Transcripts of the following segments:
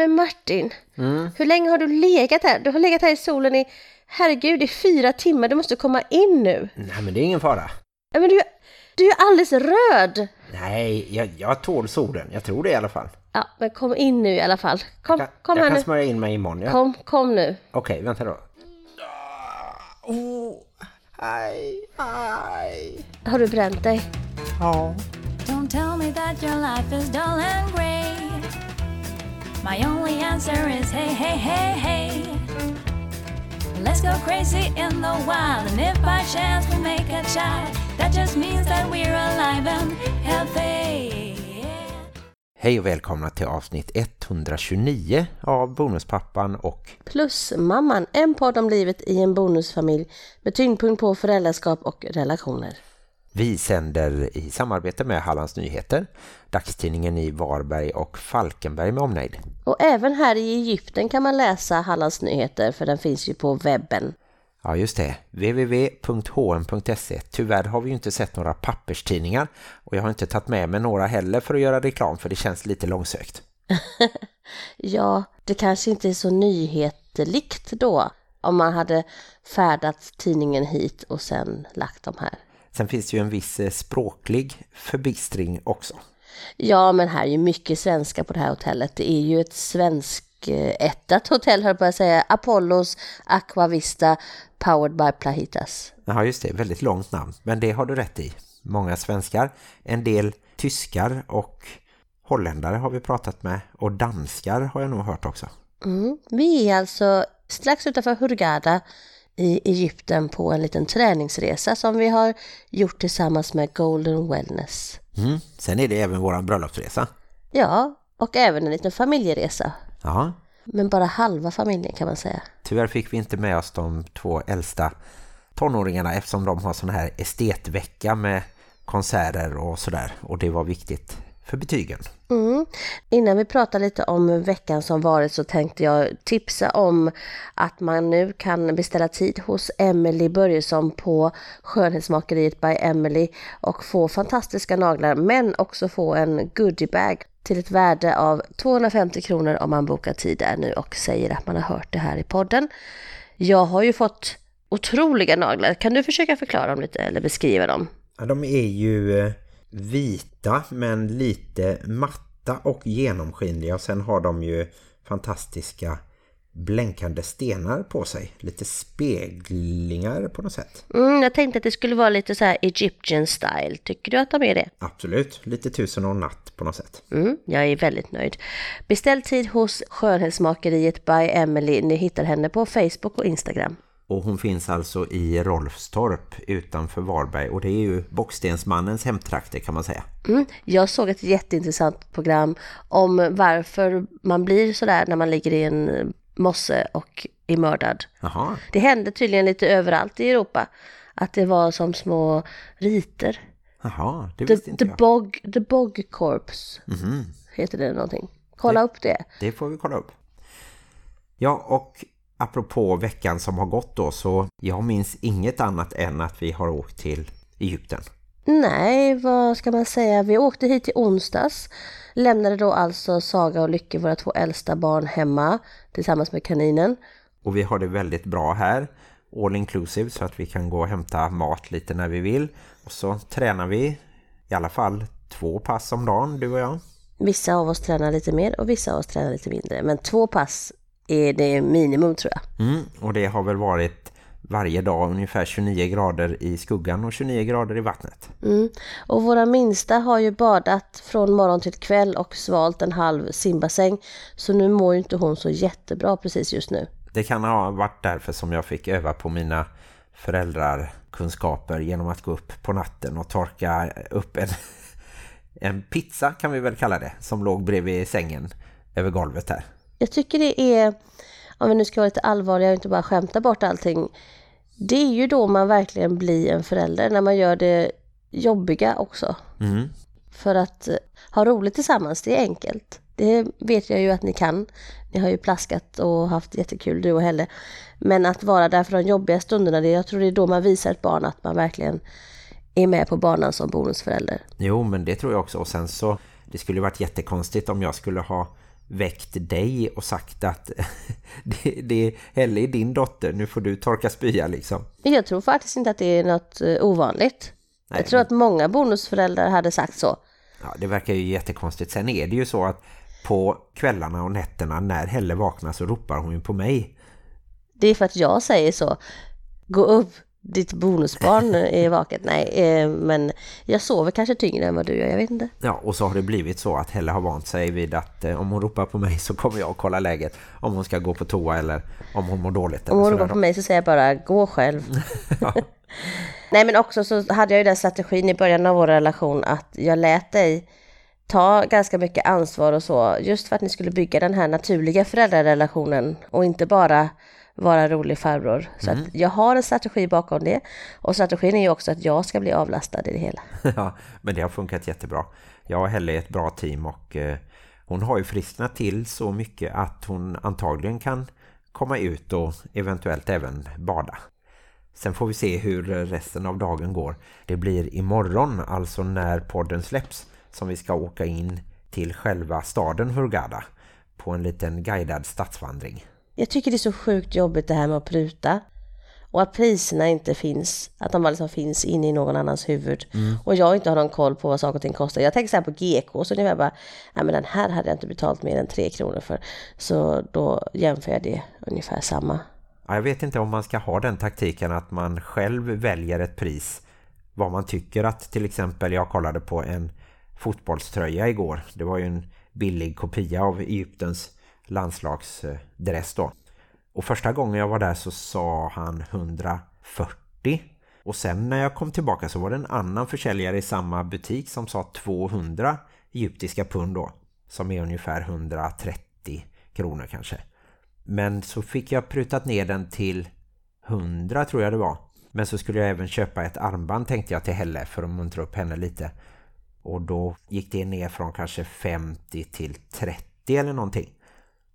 Men Martin, hur länge har du legat här? Du har legat här i solen i, herregud, i fyra timmar. Du måste komma in nu. Nej, men det är ingen fara. Men du, du är alldeles röd. Nej, jag, jag tål solen. Jag tror det i alla fall. Ja, men kom in nu i alla fall. Kom, Jag, kom jag här kan nu. smörja in mig imorgon. Ja. Kom, kom nu. Okej, vänta då. Oh, aj, aj. Har du bränt dig? Ja. Don't tell me that your life is dull and grey. My only answer is hey, hey, hey, hey. Let's go crazy in the wild, and if by chance we make a child, that just means that we're alive and healthy. Hej och välkomna till avsnitt 129 av Bonuspappan och Plus mamman, en podd om livet i en bonusfamilj med tyngdpunkt på föräldraskap och relationer. Vi sänder i samarbete med Hallands Nyheter, dagstidningen i Varberg och Falkenberg med omnejd. Och även här i Egypten kan man läsa Hallands nyheter för den finns ju på webben. Ja just det, www.hm.se. Tyvärr har vi ju inte sett några papperstidningar och jag har inte tagit med mig några heller för att göra reklam för det känns lite långsökt. Ja, det kanske inte är så nyhetlikt då om man hade färdat tidningen hit och sen lagt dem här. Sen finns det ju en viss eh, språklig förbistring också. Ja, men här är ju mycket svenska på det här hotellet. Det är ju ett svensk ättat hotell, hör jag på att säga. Apollos Aquavista Powered by Plahitas. Ja just det, väldigt långt namn. Men det har du rätt i. Många svenskar, en del tyskar och holländare har vi pratat med. Och danskar har jag nog hört också. Mm. Vi är alltså strax utanför Hurghada i Egypten på en liten träningsresa som vi har gjort tillsammans med Golden Wellness. Mm. Sen är det även våran bröllopsresa. Ja, och även en liten familjeresa. Ja, Men bara halva familjen kan man säga. tyvärr fick vi inte med oss de två äldsta tonåringarna eftersom de har sån här estetvecka med konserter och sådär. Och det var viktigt för betygen. Mm. Innan vi pratar lite om veckan som varit så tänkte jag tipsa om att man nu kan beställa tid hos Emily Börjesson på Skönhetsmakeriet by Emily och få fantastiska naglar men också få en goodiebag till ett värde av 250 kronor om man bokar tid där nu och säger att man har hört det här i podden. Jag har ju fått otroliga naglar. Kan du försöka förklara dem lite eller beskriva dem? Ja, de är ju eh, vita men lite matta och genomskinliga. Och sen har de ju fantastiska blänkande stenar på sig. Lite speglingar på något sätt. Mm, jag tänkte att det skulle vara lite så här Egyptian style. Tycker du att de är det? Absolut, lite tusen och natt på något sätt. Mm, jag är väldigt nöjd. Beställ tid hos Skönhetsmakeriet by Emily. Ni hittar henne på Facebook och Instagram. Och hon finns alltså i Rolfstorp utanför Varberg. Och det är ju Bockstensmannens hemtrakter kan man säga. Mm, jag såg ett jätteintressant program om varför man blir sådär när man ligger i en mosse och är mördad. Jaha, Det hände tydligen lite överallt i Europa. Att det var som små riter. jaha, det The, visste inte the, jag. bog, the Bog Corps Mhm. heter det någonting. Kolla upp det. Det får vi kolla upp. Ja, och apropå veckan som har gått då så jag minns inget annat än att vi har åkt till Egypten. Nej, vad ska man säga? Vi åkte hit i onsdags. Lämnade då alltså Saga och Lycke, våra två äldsta barn, hemma tillsammans med kaninen. Och vi har det väldigt bra här. All inclusive så att vi kan gå och hämta mat lite när vi vill. Och så tränar vi i alla fall två pass om dagen, du och jag. Vissa av oss tränar lite mer och vissa av oss tränar lite mindre. Men två pass är det minimum tror jag. Mm, och det har väl varit varje dag ungefär 29 grader i skuggan och 29 grader i vattnet. Mm. Och våra minsta har ju badat från morgon till kväll och svalt en halv simbassäng. Så nu mår ju inte hon så jättebra precis just nu. Det kan ha varit därför som jag fick öva på mina föräldrarkunskaper genom att gå upp på natten och torka upp en, en pizza kan vi väl kalla det som låg bredvid sängen över golvet här. Jag tycker det är, om vi nu ska vara lite allvarliga och inte bara skämta bort allting. Det är ju då man verkligen blir en förälder, när man gör det jobbiga också. Mm. För att eh, ha roligt tillsammans, det är enkelt. Det vet jag ju att ni kan. Ni har ju plaskat och haft jättekul du och Helle. Men att vara där för de jobbiga stunderna, det, jag tror det är då man visar ett barn att man verkligen är med på banan som bonusförälder. Jo, men det tror jag också. Och sen så, det skulle varit jättekonstigt om jag skulle ha väckt dig och sagt att det, det Helle är din dotter, nu får du torka spya liksom. Jag tror faktiskt inte att det är något eh, ovanligt. Nej, jag tror men- att många bonusföräldrar hade sagt så. Ja, det verkar ju jättekonstigt. Sen är det ju så att på kvällarna och nätterna när Helle vaknar så ropar hon ju på mig. Det är för att jag säger så. Gå upp, ditt bonusbarn är vaket. Nej, eh, men jag sover kanske tyngre än vad du gör, jag vet inte. Ja, och så har det blivit så att Helle har vant sig vid att eh, om hon ropar på mig så kommer jag att kolla läget. Om hon ska gå på toa eller om hon mår dåligt. Om hon ropar på mig så säger jag bara gå själv. Nej men också så hade jag ju den strategin i början av vår relation att jag lät dig ta ganska mycket ansvar och så just för att ni skulle bygga den här naturliga föräldrarelationen och inte bara vara rolig farbror. Så att jag har en strategi bakom det och strategin är ju också att jag ska bli avlastad i det hela. ja, men det har funkat jättebra. Jag och Helle är ett bra team och eh, hon har ju frisknat till så mycket att hon antagligen kan komma ut och eventuellt även bada. Sen får vi se hur resten av dagen går. Det blir imorgon, alltså när podden släpps, som vi ska åka in till själva staden Hurghada på en liten guidad stadsvandring. Jag tycker det är så sjukt jobbigt det här med att pruta. Och att priserna inte finns, att de bara liksom finns inne i någon annans huvud. Och jag inte har någon koll på vad saker och ting kostar. Jag tänker så här på GK, så ungefär bara, nej men den här hade jag inte betalt mer än 3 kronor för. Så då jämför jag det ungefär samma. Ja, jag vet inte om man ska ha den taktiken att man själv väljer ett pris vad man tycker att till exempel jag kollade på en fotbollströja igår. Det var ju en billig kopia av Egyptens landslagsdress då. Och första gången jag var där så sa han 140. Och sen när jag kom tillbaka så var det en annan försäljare i samma butik som sa 200 egyptiska pund då. Som är ungefär 130 kronor kanske. Men så fick jag prutat ner den till 100 tror jag det var. Men så skulle jag även köpa ett armband tänkte jag till Helle för att muntra upp henne lite. Och då gick det ner från kanske 50 till 30 eller någonting.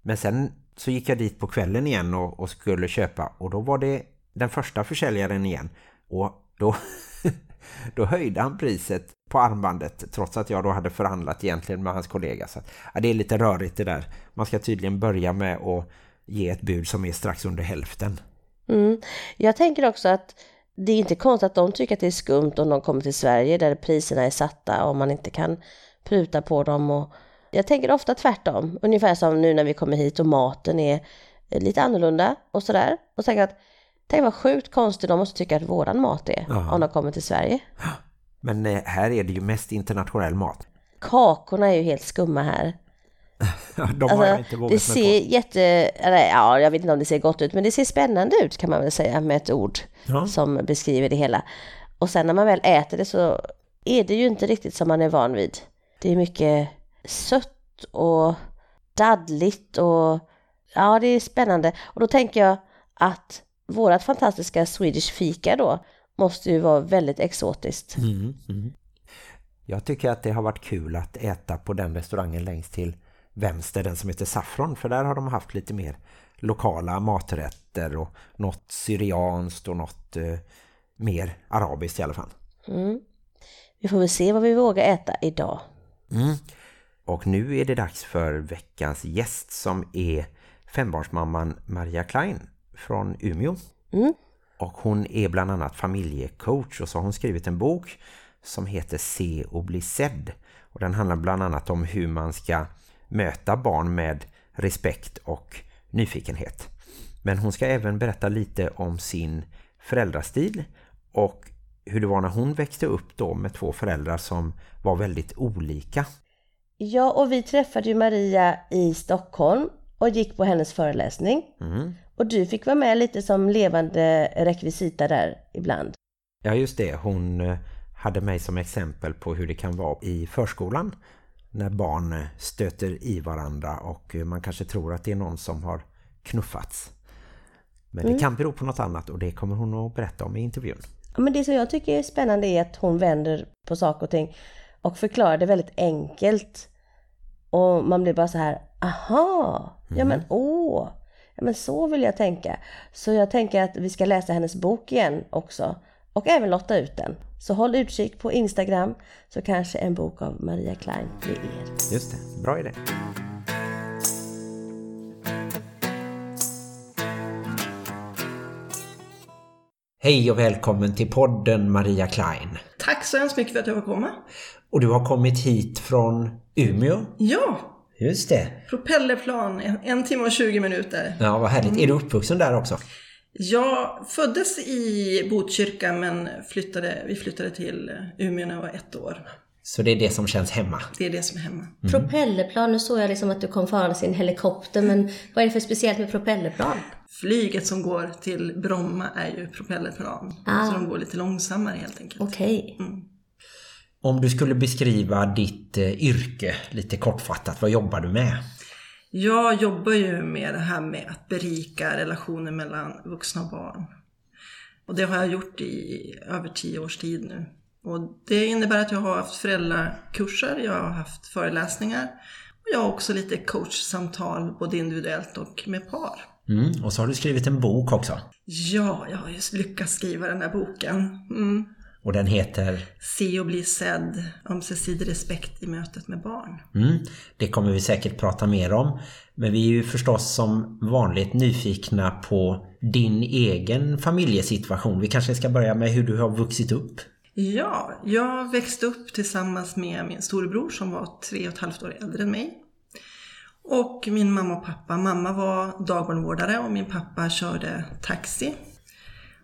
Men sen så gick jag dit på kvällen igen och, och skulle köpa. Och då var det den första försäljaren igen. Och då, då höjde han priset på armbandet trots att jag då hade förhandlat egentligen med hans kollega. Så att, ja, det är lite rörigt det där. Man ska tydligen börja med att ge ett bud som är strax under hälften. Mm. Jag tänker också att det är inte konstigt att de tycker att det är skumt om de kommer till Sverige där priserna är satta och man inte kan pruta på dem. Och jag tänker ofta tvärtom, ungefär som nu när vi kommer hit och maten är lite annorlunda och sådär. Och tänker att tänk vad sjukt konstigt de måste tycka att våran mat är Ja. om de kommer till Sverige. Men eh, här är det ju mest internationell mat. Kakorna är ju helt skumma här. De har jag inte Alltså, vågat det ser på. jätte, eller ja, jag vet inte om det ser gott ut, men det ser spännande ut kan man väl säga med ett ord Ja. som beskriver det hela. Och sen när man väl äter det så är det ju inte riktigt som man är van vid. Det är mycket sött och daddligt och ja, det är spännande. Och då tänker jag att vårat fantastiska Swedish fika då måste ju vara väldigt exotiskt. Mm, mm. Jag tycker att det har varit kul att äta på den restaurangen längst till vänster, den som heter Saffron. För där har de haft lite mer lokala maträtter och något syrianskt och något eh, mer arabiskt i alla fall. Mm. Vi får väl se vad vi vågar äta idag. Mm. Och nu är det dags för veckans gäst som är fembarnsmamman Maria Klein från Umeå. Mm. Och hon är bland annat familjecoach och så har hon skrivit en bok som heter Se och bli sedd. Och den handlar bland annat om hur man ska möta barn med respekt och nyfikenhet. Men hon ska även berätta lite om sin föräldrastil och hur det var när hon växte upp då med två föräldrar som var väldigt olika. Ja, och vi träffade ju Maria i Stockholm och gick på hennes föreläsning. Mm. Och du fick vara med lite som levande rekvisita där ibland. Ja just det, hon eh, hade mig som exempel på hur det kan vara i förskolan när barn eh, stöter i varandra och eh, man kanske tror att det är någon som har knuffats. Men det kan bero på något annat och det kommer hon att berätta om i intervjun. Ja, men det som jag tycker är spännande är att hon vänder på saker och ting och förklarade väldigt enkelt. Och man blir bara så här, aha, ja men mhm. åh, ja men så vill jag tänka. Så jag tänker att vi ska läsa hennes bok igen också och även lotta ut den. Så håll utkik på Instagram så kanske en bok av Maria Klein blir er. Just det, bra idé. Hej och välkommen till podden Maria Klein. Tack så hemskt mycket för att jag får komma. Och du har kommit hit från Umeå? Ja, Just det. propellerplan, en, en timme och 20 minuter. Ja, vad härligt. Är du uppvuxen där också? Jag föddes i Botkyrka men flyttade, vi flyttade till Umeå när jag var ett år. Så det är det som känns hemma. Det är det som är hemma. Propellerplan, nu såg jag liksom att du kom farande i en helikopter, men vad är det för speciellt med propellerplan? Flyget som går till Bromma är ju propellerplan. Ah. Så de går lite långsammare helt enkelt. Okej. Om du skulle beskriva ditt eh, yrke lite kortfattat, vad jobbar du med? Jag jobbar ju med det här med att berika relationer mellan vuxna och barn. Och det har jag gjort i över tio års tid nu. Och det innebär att jag har haft föräldrakurser, jag har haft föreläsningar och jag har också lite coachsamtal både individuellt och med par. Mm. Och så har du skrivit en bok också. Ja, jag har just lyckats skriva den här boken. Mm. Och den heter... Se och bli sedd, ömsesidig respekt i mötet med barn. Mm. Det kommer vi säkert prata mer om. Men vi är ju förstås som vanligt nyfikna på din egen familjesituation. Vi kanske ska börja med hur du har vuxit upp. Ja, jag växte upp tillsammans med min storebror som var tre och ett halvt år äldre än mig. Och min mamma och pappa. Mamma var dagbarnvårdare och min pappa körde taxi.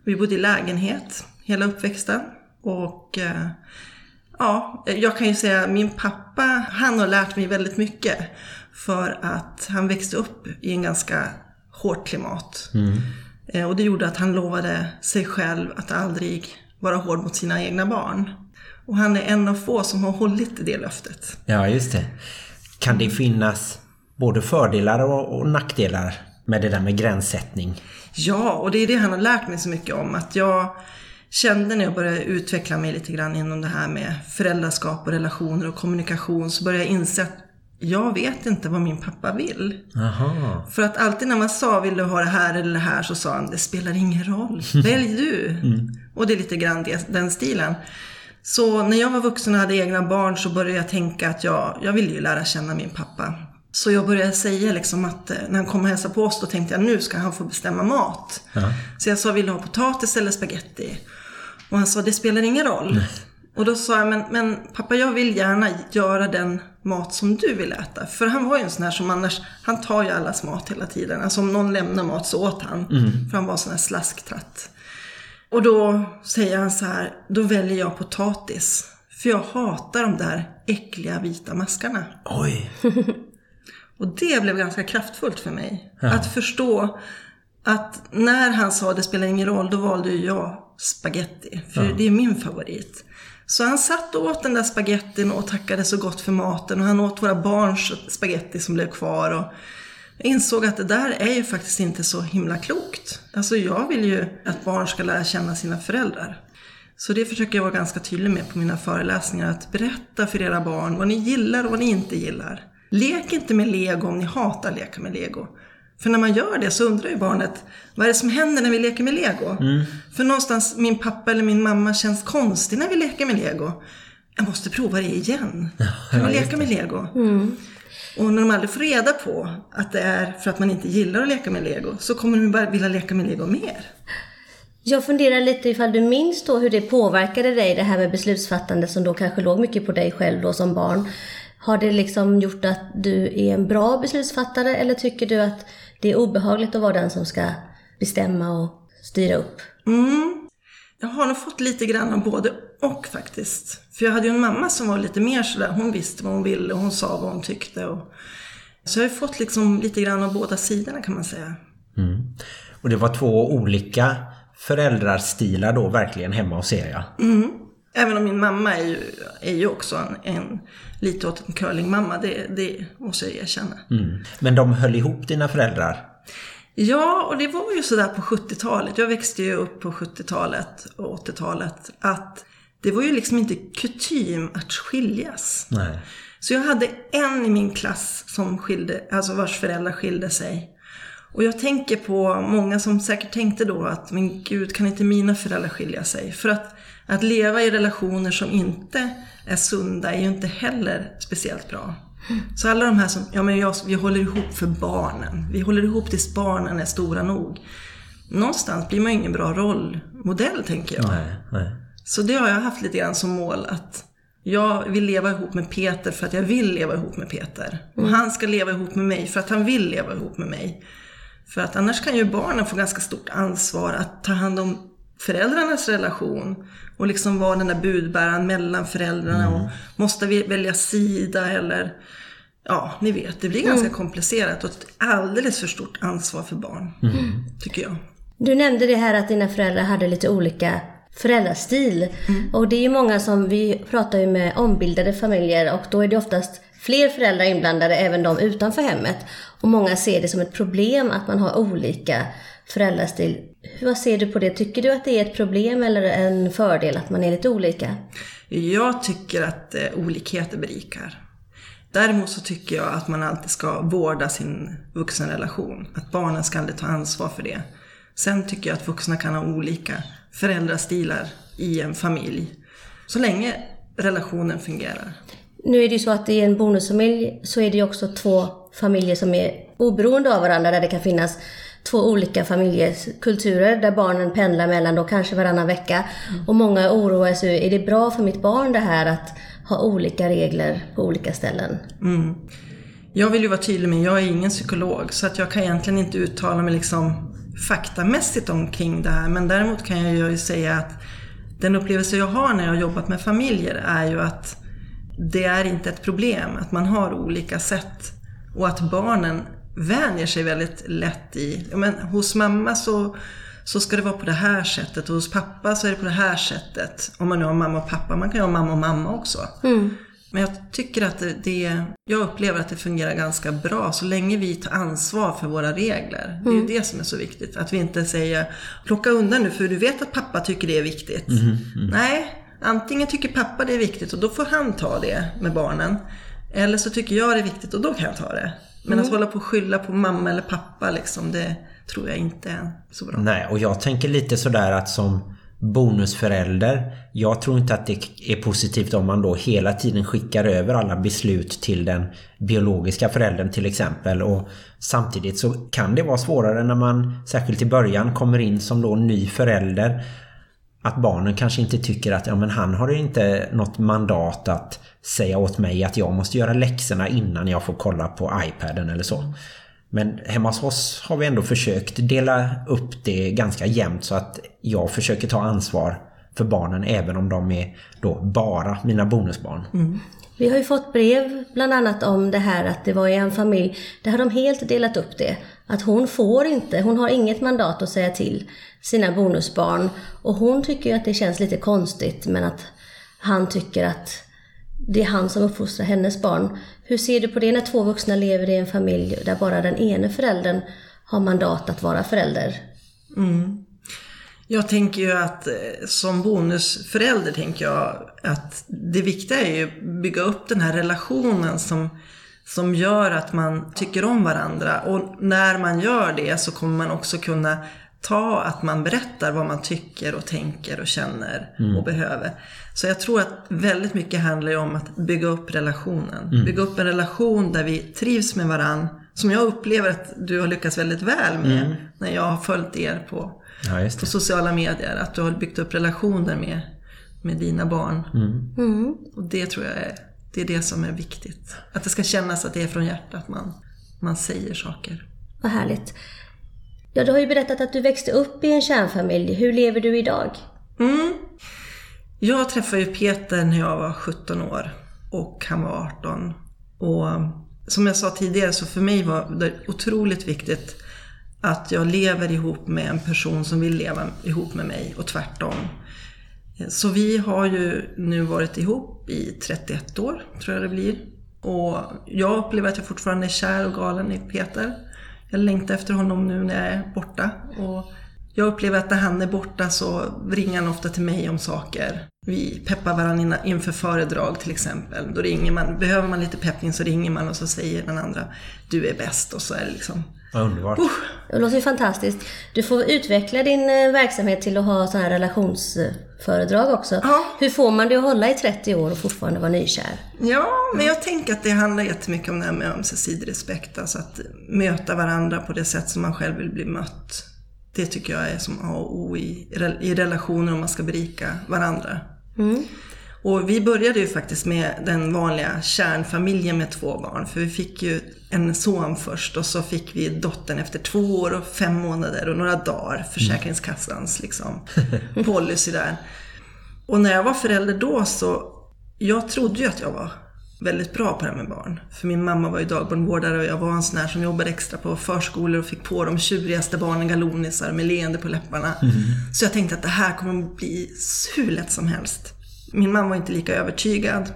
Vi bodde i lägenhet hela uppväxten. Och eh, ja, jag kan ju säga min pappa, han har lärt mig väldigt mycket. För att han växte upp i en ganska hårt klimat. Eh, Och det gjorde att han lovade sig själv att aldrig vara hård mot sina egna barn. Och han är en av få som har hållit det löftet. Ja, just det. Kan det finnas både fördelar och, och nackdelar med det där med gränssättning? Ja, och det är det han har lärt mig så mycket om. Att jag kände när jag började utveckla mig lite grann inom det här med föräldraskap och relationer och kommunikation så började jag inse att jag vet inte vad min pappa vill. Aha. För att alltid när man sa vill du ha det här eller det här så sa han det spelar ingen roll. Välj du. Och det är lite grann den stilen. Så när jag var vuxen och hade egna barn så började jag tänka att jag, jag ville ju lära känna min pappa. Så jag började säga liksom att eh, när han kom och hälsade på oss då tänkte jag nu ska han få bestämma mat. Så jag sa vill du ha potatis eller spaghetti? Och han sa det spelar ingen roll. Och då sa jag, men, men pappa jag vill gärna göra den mat som du vill äta. För han var ju en sån här som annars, han tar ju allas mat hela tiden. Alltså om någon lämnar mat så åt han. För han var en sån här slasktratt. Och då säger han så här, då väljer jag potatis. För jag hatar de där äckliga vita maskarna. Oj. Och det blev ganska kraftfullt för mig. Att förstå att när han sa det spelar ingen roll, då valde ju jag spaghetti. För det är min favorit. Så han satt och åt den där spagettin och tackade så gott för maten. Och han åt våra barns spaghetti som blev kvar. Och jag insåg att det där är ju faktiskt inte så himla klokt. Alltså jag vill ju att barn ska lära känna sina föräldrar. Så det försöker jag vara ganska tydlig med på mina föreläsningar. Att berätta för era barn vad ni gillar och vad ni inte gillar. Lek inte med lego om ni hatar att leka med lego. För när man gör det så undrar ju barnet, vad är det som händer när vi leker med lego? För någonstans, min pappa eller min mamma känns konstig när vi leker med lego. Jag måste prova det igen. Kan vi leka med lego? Och när de aldrig får reda på att det är för att man inte gillar att leka med lego, så kommer de bara vilja leka med lego mer. Jag funderar lite ifall du minns då hur det påverkade dig, det här med beslutsfattande som då kanske låg mycket på dig själv då som barn. Har det liksom gjort att du är en bra beslutsfattare eller tycker du att det är obehagligt att vara den som ska bestämma och styra upp? Mm. Jag har nog fått lite grann av både och faktiskt. För jag hade ju en mamma som var lite mer sådär, hon visste vad hon ville och hon sa vad hon tyckte. Och... Så jag har ju fått liksom lite grann av båda sidorna kan man säga. Och det var två olika föräldrarstilar då verkligen hemma hos er ja. Även om min mamma är ju, är ju också en, en lite åt en curlingmamma, det, det måste jag erkänna. Mm. Men de höll ihop dina föräldrar? Ja, och det var ju sådär på 70-talet. Jag växte ju upp på 70-talet och 80-talet. Att det var ju liksom inte kutym att skiljas. Nej. Så jag hade en i min klass som skilde, alltså vars föräldrar skilde sig. Och jag tänker på många som säkert tänkte då att men gud, kan inte mina föräldrar skilja sig? För att, att leva i relationer som inte är sunda är ju inte heller speciellt bra. Så alla de här som, ja men jag, vi håller ihop för barnen. Vi håller ihop tills barnen är stora nog. någonstans blir man ju ingen bra rollmodell tänker jag. Nej, nej. Så det har jag haft lite grann som mål att jag vill leva ihop med Peter för att jag vill leva ihop med Peter. Och han ska leva ihop med mig för att han vill leva ihop med mig. För att annars kan ju barnen få ganska stort ansvar att ta hand om föräldrarnas relation. Och liksom vara den där budbäraren mellan föräldrarna och måste vi välja sida eller Ja, ni vet, det blir ganska komplicerat och ett alldeles för stort ansvar för barn. Tycker jag. Du nämnde det här att dina föräldrar hade lite olika föräldrastil. Och det är ju många som, vi pratar ju med ombildade familjer och då är det oftast fler föräldrar inblandade, även de utanför hemmet. Och många ser det som ett problem att man har olika föräldrastil. Vad ser du på det? Tycker du att det är ett problem eller en fördel att man är lite olika? Jag tycker att eh, olikheter berikar. Däremot så tycker jag att man alltid ska vårda sin vuxenrelation. Att barnen ska aldrig ta ansvar för det. Sen tycker jag att vuxna kan ha olika föräldrastilar i en familj. Så länge relationen fungerar. Nu är det ju så att i en bonusfamilj så är det ju också två familjer som är oberoende av varandra där det kan finnas två olika familjekulturer där barnen pendlar mellan då kanske varannan vecka. Och många oroar sig, är det bra för mitt barn det här att ha olika regler på olika ställen? Mm. Jag vill ju vara tydlig med, jag är ingen psykolog så att jag kan egentligen inte uttala mig liksom faktamässigt omkring det här. Men däremot kan jag ju säga att den upplevelse jag har när jag har jobbat med familjer är ju att det är inte ett problem att man har olika sätt och att barnen vänjer sig väldigt lätt i, men hos mamma så, så ska det vara på det här sättet och hos pappa så är det på det här sättet. Om man nu har mamma och pappa, man kan ju ha mamma och mamma också. Men jag tycker att det, det, jag upplever att det fungerar ganska bra så länge vi tar ansvar för våra regler. Det är ju det som är så viktigt. Att vi inte säger plocka undan nu för du vet att pappa tycker det är viktigt. Nej, antingen tycker pappa det är viktigt och då får han ta det med barnen. Eller så tycker jag det är viktigt och då kan jag ta det. Men att hålla på och skylla på mamma eller pappa liksom, det tror jag inte är så bra. Nej, och jag tänker lite sådär att som bonusförälder, jag tror inte att det är positivt om man då hela tiden skickar över alla beslut till den biologiska föräldern till exempel. Och samtidigt så kan det vara svårare när man, särskilt i början, kommer in som då ny förälder. Att barnen kanske inte tycker att ja, men han har ju inte något mandat att säga åt mig att jag måste göra läxorna innan jag får kolla på iPaden eller så. Men hemma hos oss har vi ändå försökt dela upp det ganska jämnt så att jag försöker ta ansvar för barnen även om de är då bara mina bonusbarn. Mm. Vi har ju fått brev bland annat om det här att det var i en familj, där har de helt delat upp det. Att hon får inte, hon har inget mandat att säga till sina bonusbarn. Och hon tycker ju att det känns lite konstigt men att han tycker att det är han som uppfostrar hennes barn. Hur ser du på det när två vuxna lever i en familj där bara den ene föräldern har mandat att vara förälder? Mm. Jag tänker ju att eh, som bonusförälder tänker jag att det viktiga är ju att bygga upp den här relationen som, som gör att man tycker om varandra. Och när man gör det så kommer man också kunna ta att man berättar vad man tycker och tänker och känner och behöver. Så jag tror att väldigt mycket handlar ju om att bygga upp relationen. Bygga upp en relation där vi trivs med varann. Som jag upplever att du har lyckats väldigt väl med när jag har följt er på Ja, just på sociala medier. Att du har byggt upp relationer med, med dina barn. Och det tror jag är det, är det som är viktigt. Att det ska kännas att det är från hjärtat man, man säger saker. Vad härligt. Ja, du har ju berättat att du växte upp i en kärnfamilj. Hur lever du idag? Mm. Jag träffade ju Peter när jag var 17 år och han var 18. Och som jag sa tidigare så för mig var det otroligt viktigt att jag lever ihop med en person som vill leva ihop med mig och tvärtom. Så vi har ju nu varit ihop i 31 år, tror jag det blir. Och jag upplever att jag fortfarande är kär och galen i Peter. Jag längtar efter honom nu när jag är borta. Och jag upplever att när han är borta så ringer han ofta till mig om saker. Vi peppar varandra inför föredrag till exempel. Då ringer man, behöver man lite peppning så ringer man och så säger den andra Du är bäst och så är det liksom vad underbart. Det låter ju fantastiskt. Du får utveckla din eh, verksamhet till att ha sådana här relationsföredrag också. Ja. Hur får man det att hålla i 30 år och fortfarande vara nykär? Ja, men jag tänker att det handlar jättemycket om det här med ömsesidig respekt. Alltså att möta varandra på det sätt som man själv vill bli mött. Det tycker jag är som A och O i, i relationer om man ska berika varandra. Och vi började ju faktiskt med den vanliga kärnfamiljen med två barn. För vi fick ju en son först och så fick vi dottern efter två år och fem månader och några dagar. Försäkringskassans liksom, policy där. Och när jag var förälder då så, jag trodde ju att jag var väldigt bra på det här med barn. För min mamma var ju dagbarnvårdare och jag var en sån här som jobbade extra på förskolor och fick på de tjurigaste barnen galonisar med leende på läpparna. Så jag tänkte att det här kommer att bli hur lätt som helst. Min mamma var inte lika övertygad.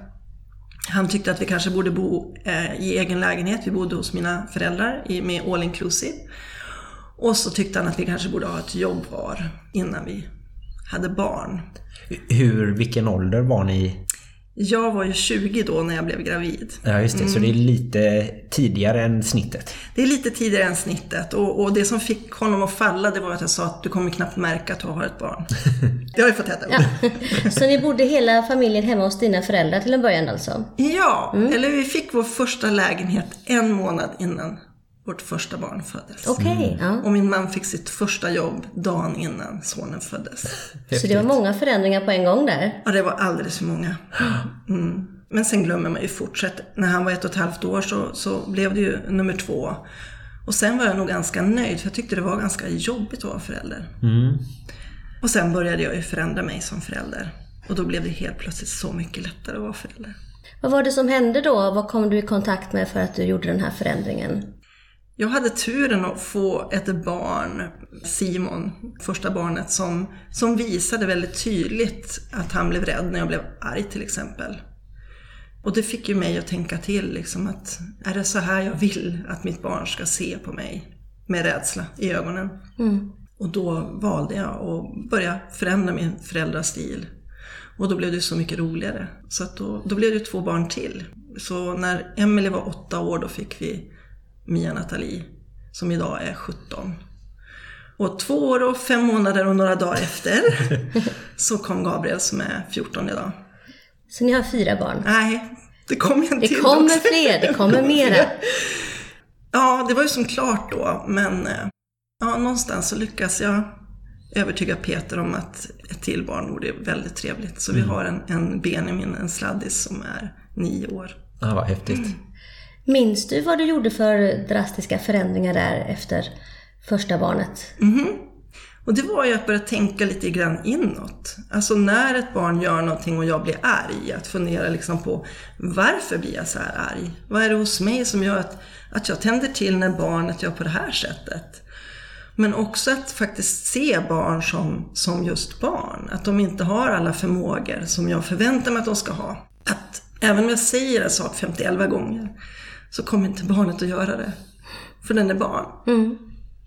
Han tyckte att vi kanske borde bo eh, i egen lägenhet. Vi bodde hos mina föräldrar i, med all inclusive. Och så tyckte han att vi kanske borde ha ett jobb var innan vi hade barn. Hur, vilken ålder var ni? Jag var ju 20 då när jag blev gravid. Ja just det, så det är lite tidigare än snittet. Det är lite tidigare än snittet och, och det som fick honom att falla det var att jag sa att du kommer knappt märka att du har ett barn. Det har jag fått äta upp. Ja. Så ni bodde hela familjen hemma hos dina föräldrar till en början alltså? Ja, eller vi fick vår första lägenhet en månad innan vårt första barn föddes. Okej, ja. Och min man fick sitt första jobb dagen innan sonen föddes. Så det var många förändringar på en gång där? Ja, det var alldeles för många. Mm. Men sen glömmer man ju fortsätt. När han var ett och ett halvt år så, så blev det ju nummer två. Och sen var jag nog ganska nöjd, för jag tyckte det var ganska jobbigt att vara förälder. Och sen började jag ju förändra mig som förälder. Och då blev det helt plötsligt så mycket lättare att vara förälder. Vad var det som hände då? Vad kom du i kontakt med för att du gjorde den här förändringen? Jag hade turen att få ett barn, Simon, första barnet, som, som visade väldigt tydligt att han blev rädd när jag blev arg till exempel. Och det fick ju mig att tänka till, liksom att är det så här jag vill att mitt barn ska se på mig? Med rädsla i ögonen. Och då valde jag att börja förändra min föräldrastil. Och då blev det så mycket roligare. Så då, då blev det två barn till. Så när Emelie var åtta år då fick vi Mia Nathalie, som idag är 17. Och två år och fem månader och några dagar efter så kom Gabriel som är 14 idag. Så ni har fyra barn? Nej, det kom en Det till kommer också. fler, det kommer mera. Ja, det var ju som klart då, men eh, ja, någonstans så lyckas jag övertyga Peter om att ett till barn vore väldigt trevligt. Så vi har en, en Benjamin, en sladdis som är nio år. Ja, vad häftigt. Minns du vad du gjorde för drastiska förändringar där efter första barnet? Mhm. Och det var ju att börja tänka lite grann inåt. Alltså när ett barn gör någonting och jag blir arg, att fundera liksom på varför blir jag så här arg? Vad är det hos mig som gör att, att jag tänder till när barnet gör på det här sättet? Men också att faktiskt se barn som, som just barn. Att de inte har alla förmågor som jag förväntar mig att de ska ha. Att även om jag säger en sak 51 gånger så kommer inte barnet att göra det. För den är barn.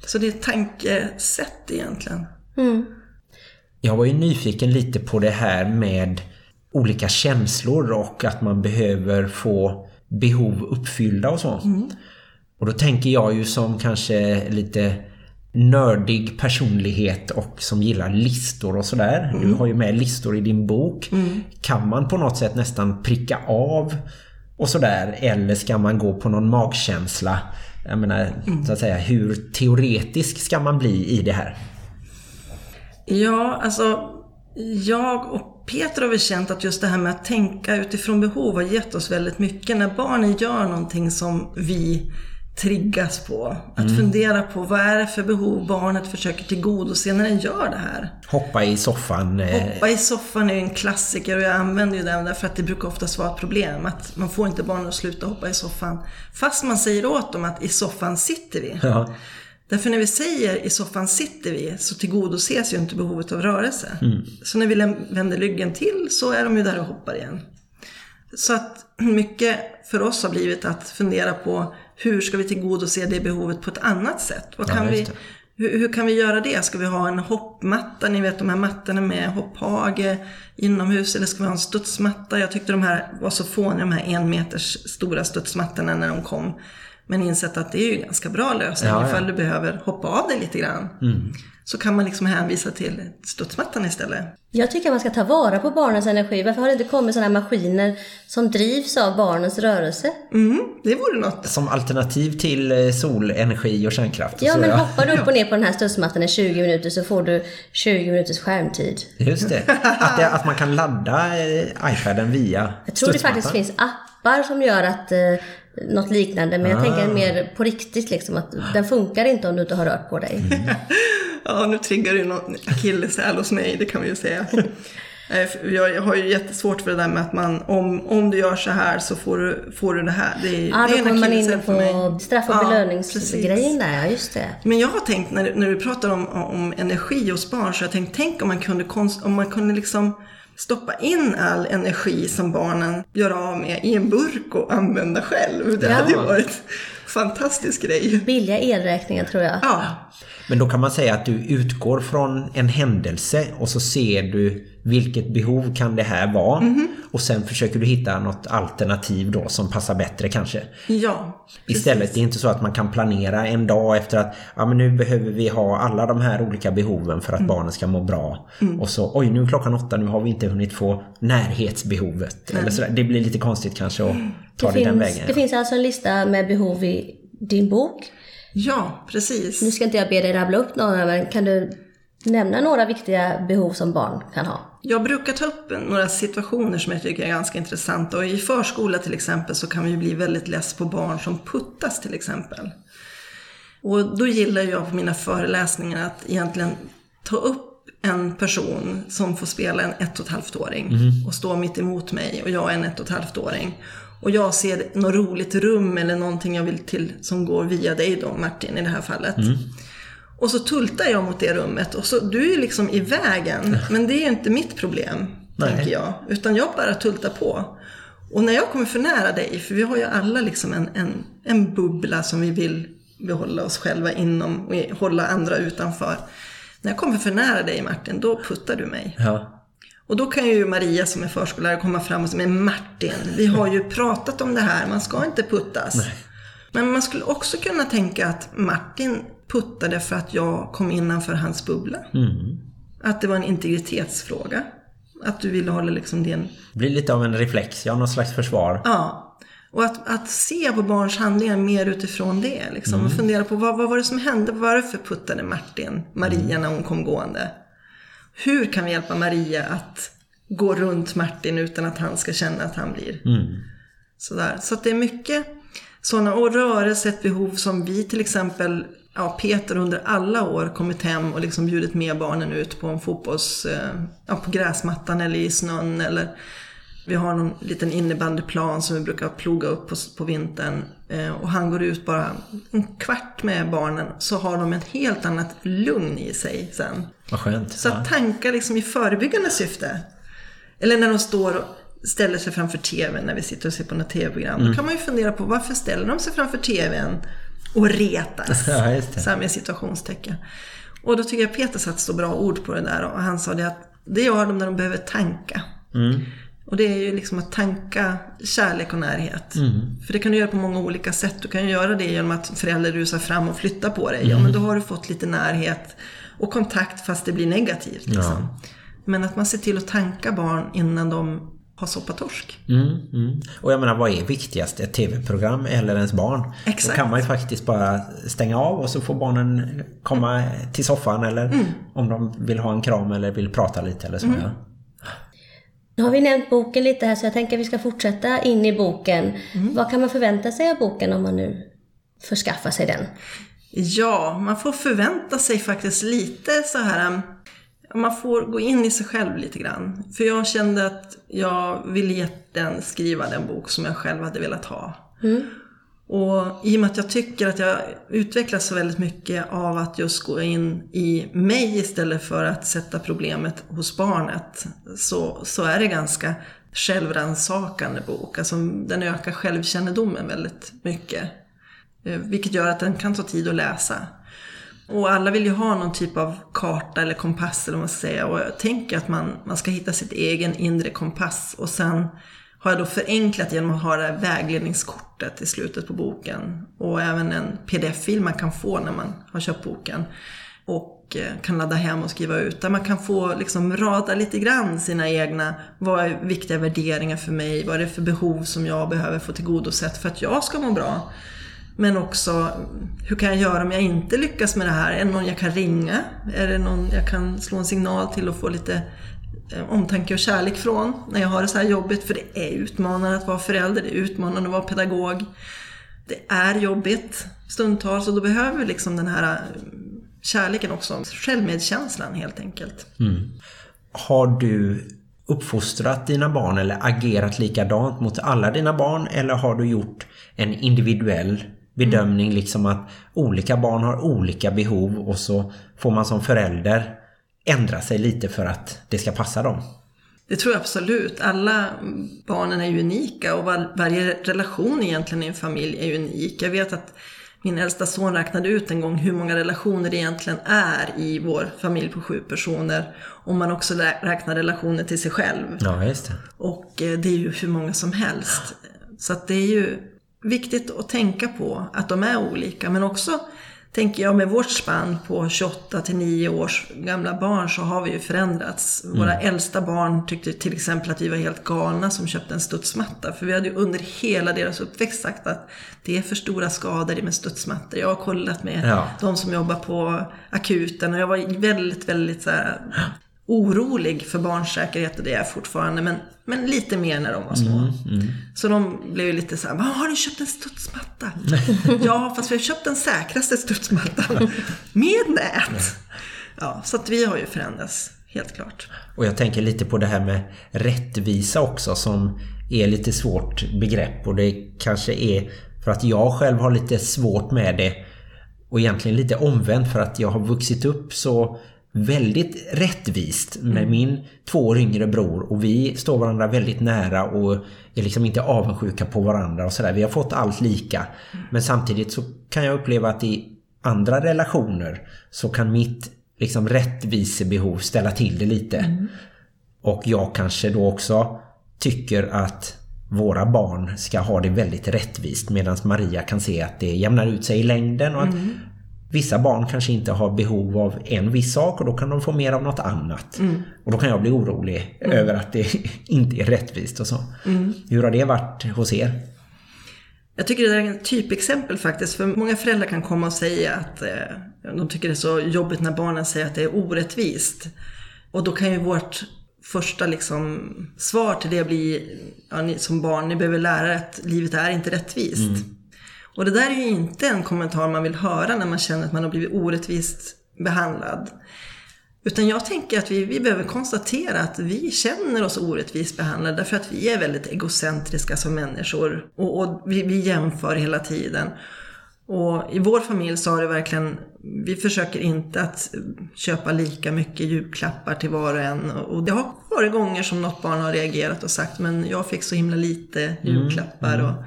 Så det är ett tankesätt egentligen. Jag var ju nyfiken lite på det här med olika känslor och att man behöver få behov uppfyllda och så. Och då tänker jag ju som kanske lite nördig personlighet och som gillar listor och sådär. Du har ju med listor i din bok. Kan man på något sätt nästan pricka av och sådär eller ska man gå på någon magkänsla? Jag menar, så att säga, hur teoretisk ska man bli i det här? Ja, alltså jag och Peter har väl känt att just det här med att tänka utifrån behov har gett oss väldigt mycket. När barnen gör någonting som vi triggas på. Att fundera på vad är det för behov barnet försöker tillgodose när den gör det här. Hoppa i soffan. eh, Hoppa i soffan är ju en klassiker och jag använder ju den därför att det brukar oftast vara ett problem. Att man får inte barnen att sluta hoppa i soffan. Fast man säger åt dem att i soffan sitter vi. Ja. Därför när vi säger i soffan sitter vi så tillgodoses ju inte behovet av rörelse. Så när vi vänder ryggen till så är de ju där och hoppar igen. Så att mycket för oss har blivit att fundera på hur ska vi tillgodose det behovet på ett annat sätt? Vad Ja, kan just vi, hur, hur kan vi göra det? Ska vi ha en hoppmatta, ni vet de här mattorna med hopphage inomhus eller ska vi ha en studsmatta? Jag tyckte de här var så fåniga, de här en meters stora studsmattorna när de kom. Men insett att det är ju ganska bra lösning Ja, ja. ifall du behöver hoppa av dig lite grann. Så kan man liksom hänvisa till studsmattan istället. Jag tycker att man ska ta vara på barnens energi. Varför har det inte kommit sådana här maskiner som drivs av barnens rörelse? Mm, det vore något. Som alternativ till eh, solenergi och kärnkraft. och Ja, så, men hoppar du upp och ner på den här studsmattan i 20 minuter så får du 20 minuters skärmtid. Just det. Att, det, att man kan ladda eh, iPaden via Jag tror det faktiskt finns appar som gör att eh, något liknande, men jag Ah. tänker mer på riktigt liksom att den funkar inte om du inte har rört på dig. Mm. Ja, nu triggar du någon akilleshäl hos mig, det kan vi ju säga. Eh, Jag har ju jättesvårt för det där med att man, om, om du gör så här så får du, får du det här. Det är, Ja, är då kommer man in på straff och Ja, belöningsgrejen där, ja just det. Men jag har tänkt, när, när du pratar om, om energi hos barn, så har jag tänkt, tänk om man kunde, kons- om man kunde liksom stoppa in all energi som barnen gör av med i en burk och använda själv. Det Ja. hade ju varit en fantastisk grej. Billiga elräkningar tror jag. Ja, Men då kan man säga att du utgår från en händelse och så ser du vilket behov kan det här vara Mhm. och sen försöker du hitta något alternativ då som passar bättre kanske. ja. Istället, det är inte så att man kan planera en dag efter att ja, men nu behöver vi ha alla de här olika behoven för att Mm. barnen ska må bra. Och så, oj nu är klockan åtta, nu har vi inte hunnit få närhetsbehovet. Eller sådär. Det blir lite konstigt kanske att ta det, Det den finns, vägen. det finns alltså en lista med behov i din bok. Ja, precis. Nu ska inte jag be dig rabbla upp några, men kan du nämna några viktiga behov som barn kan ha? Jag brukar ta upp några situationer som jag tycker är ganska intressanta. Och i förskola till exempel så kan vi ju bli väldigt less på barn som puttas till exempel. Och då gillar jag på mina föreläsningar att egentligen ta upp en person som får spela en ett och ett halvt åring och stå mitt emot mig och jag är en ett och ett halvt åring. Och jag ser något roligt rum eller någonting jag vill till som går via dig då Martin i det här fallet. Och så tultar jag mot det rummet och så, du är liksom i vägen. Men det är ju inte mitt problem, Nej. tänker jag. Utan jag bara tultar på. Och när jag kommer för nära dig, för vi har ju alla liksom en, en, en bubbla som vi vill behålla oss själva inom och hålla andra utanför. När jag kommer för nära dig Martin, då puttar du mig. Ja. Och då kan ju Maria som är förskollärare komma fram och säga, men Martin, vi har ju pratat om det här, man ska inte puttas. Men man skulle också kunna tänka att Martin puttade för att jag kom innanför hans bubbla. Att det var en integritetsfråga. Att du ville hålla liksom din... Det blir lite av en reflex, ja någon slags försvar. Ja. Och att, att se på barns handlingar mer utifrån det. Liksom. Och fundera på vad, vad var det som hände? Varför puttade Martin Maria när hon kom gående? Hur kan vi hjälpa Maria att gå runt Martin utan att han ska känna att han blir sådär. Så att det är mycket sådana, och rörelse, ett behov som vi till exempel, ja Peter under alla år kommit hem och liksom bjudit med barnen ut på en fotbolls, eh, ja på gräsmattan eller i snön eller vi har någon liten innebandyplan som vi brukar ploga upp på, på vintern. Eh, och han går ut bara en kvart med barnen så har de ett helt annat lugn i sig sen. Vad skönt. Så att tankar liksom i förebyggande syfte. Eller när de står och ställer sig framför TVn när vi sitter och ser på något TV-program. Mm. Då kan man ju fundera på varför ställer de sig framför TVn och retas? Ja, just det. Så här med situationstecken. Och då tycker jag Peter satte så bra ord på det där och han sa det att det gör de när de behöver tanka. Mm. Och det är ju liksom att tanka kärlek och närhet. För det kan du göra på många olika sätt. Du kan ju göra det genom att förälder rusar fram och flyttar på dig. Ja, men då har du fått lite närhet och kontakt fast det blir negativt. Liksom. Men att man ser till att tanka barn innan de har soppatorsk. Mm, mm. Och jag menar, vad är viktigast? Ett tv-program eller ens barn? Exakt. Då kan man ju faktiskt bara stänga av och så får barnen komma till soffan eller Mm. om de vill ha en kram eller vill prata lite eller så. Ja. Nu har vi nämnt boken lite här så jag tänker att vi ska fortsätta in i boken. Mm. Vad kan man förvänta sig av boken om man nu förskaffar sig den? Ja, man får förvänta sig faktiskt lite så här. um, Man får gå in i sig själv lite grann. För jag kände att jag ville jätten skriva den bok som jag själv hade velat ha. Och i och med att jag tycker att jag utvecklas så väldigt mycket av att just gå in i mig istället för att sätta problemet hos barnet. Så, så är det ganska självrannsakande bok. Alltså den ökar självkännedomen väldigt mycket. Eh, vilket gör att den kan ta tid att läsa. Och alla vill ju ha någon typ av karta eller kompass eller vad man ska säga. Och jag tänker att man, man ska hitta sitt egen inre kompass och sen har jag då förenklat genom att ha det här vägledningskortet i slutet på boken. Och även en pdf-fil man kan få när man har köpt boken. Och eh, kan ladda hem och skriva ut. Där man kan få liksom rada lite grann sina egna, vad är viktiga värderingar för mig? Vad är det för behov som jag behöver få tillgodosett för att jag ska må bra? Men också, hur kan jag göra om jag inte lyckas med det här? Är det någon jag kan ringa? Är det någon jag kan slå en signal till och få lite eh, omtanke och kärlek från när jag har det så här jobbigt? För det är utmanande att vara förälder, det är utmanande att vara pedagog. Det är jobbigt stundtals och då behöver vi liksom den här eh, kärleken också. Självmedkänslan helt enkelt. Mm. Har du uppfostrat dina barn eller agerat likadant mot alla dina barn eller har du gjort en individuell bedömning liksom att olika barn har olika behov och så får man som förälder ändra sig lite för att det ska passa dem? Det tror jag absolut. Alla barnen är unika och var, varje relation egentligen i en familj är unik. Jag vet att min äldsta son räknade ut en gång hur många relationer det egentligen är i vår familj på sju personer. Om man också räknar relationer till sig själv. Ja, just det. Och eh, det är ju hur många som helst. Så att det är ju viktigt att tänka på att de är olika. Men också tänker jag med vårt spann på 28 till 9 års gamla barn så har vi ju förändrats. Våra äldsta barn tyckte till exempel att vi var helt galna som köpte en studsmatta. För vi hade ju under hela deras uppväxt sagt att det är för stora skador med studsmattor. Jag har kollat med Ja. de som jobbar på akuten och jag var väldigt, väldigt så här, orolig för barns säkerhet och det är jag fortfarande. Men, men lite mer när de var små. Så de blev ju lite så här, "Vad, har ni köpt en studsmatta? ja, fast vi har köpt den säkraste studsmattan. Med nät. Ja, så att vi har ju förändrats, helt klart. Och jag tänker lite på det här med rättvisa också som är lite svårt begrepp och det kanske är för att jag själv har lite svårt med det och egentligen lite omvänt för att jag har vuxit upp så väldigt rättvist med min två år yngre bror och vi står varandra väldigt nära och är liksom inte avundsjuka på varandra och sådär. Vi har fått allt lika. Men samtidigt så kan jag uppleva att i andra relationer så kan mitt liksom rättvisebehov ställa till det lite. Och jag kanske då också tycker att våra barn ska ha det väldigt rättvist medan Maria kan se att det jämnar ut sig i längden och att vissa barn kanske inte har behov av en viss sak och då kan de få mer av något annat. Och då kan jag bli orolig över att det inte är rättvist och så. Hur har det varit hos er? Jag tycker det är ett typexempel faktiskt, för många föräldrar kan komma och säga att eh, de tycker det är så jobbigt när barnen säger att det är orättvist. Och då kan ju vårt första liksom, svar till det bli, ja, ni som barn, ni behöver lära er att livet är inte rättvist. Och det där är ju inte en kommentar man vill höra när man känner att man har blivit orättvist behandlad. Utan jag tänker att vi, vi behöver konstatera att vi känner oss orättvist behandlade därför att vi är väldigt egocentriska som människor. Och, och vi, vi jämför hela tiden. Och i vår familj så har det verkligen, vi försöker inte att köpa lika mycket julklappar till var och en. Och det har varit gånger som något barn har reagerat och sagt men jag fick så himla lite julklappar. Och,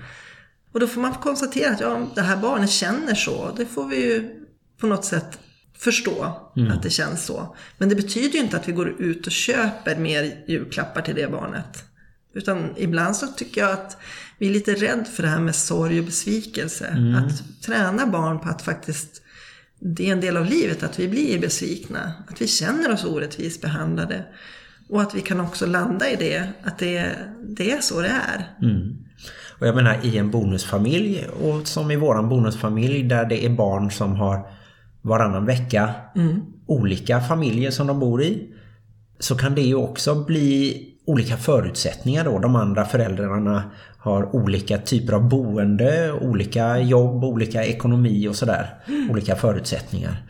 och då får man konstatera att ja, det här barnet känner så. Det får vi ju på något sätt förstå att det känns så. Men det betyder ju inte att vi går ut och köper mer julklappar till det barnet. Utan ibland så tycker jag att vi är lite rädd för det här med sorg och besvikelse. Att träna barn på att faktiskt, det är en del av livet att vi blir besvikna. Att vi känner oss orättvist behandlade. Och att vi kan också landa i det, att det, det är så det är. Och jag menar i en bonusfamilj och som i våran bonusfamilj där det är barn som har varannan vecka olika familjer som de bor i så kan det ju också bli olika förutsättningar då. De andra föräldrarna har olika typer av boende, olika jobb, olika ekonomi och sådär. Olika förutsättningar.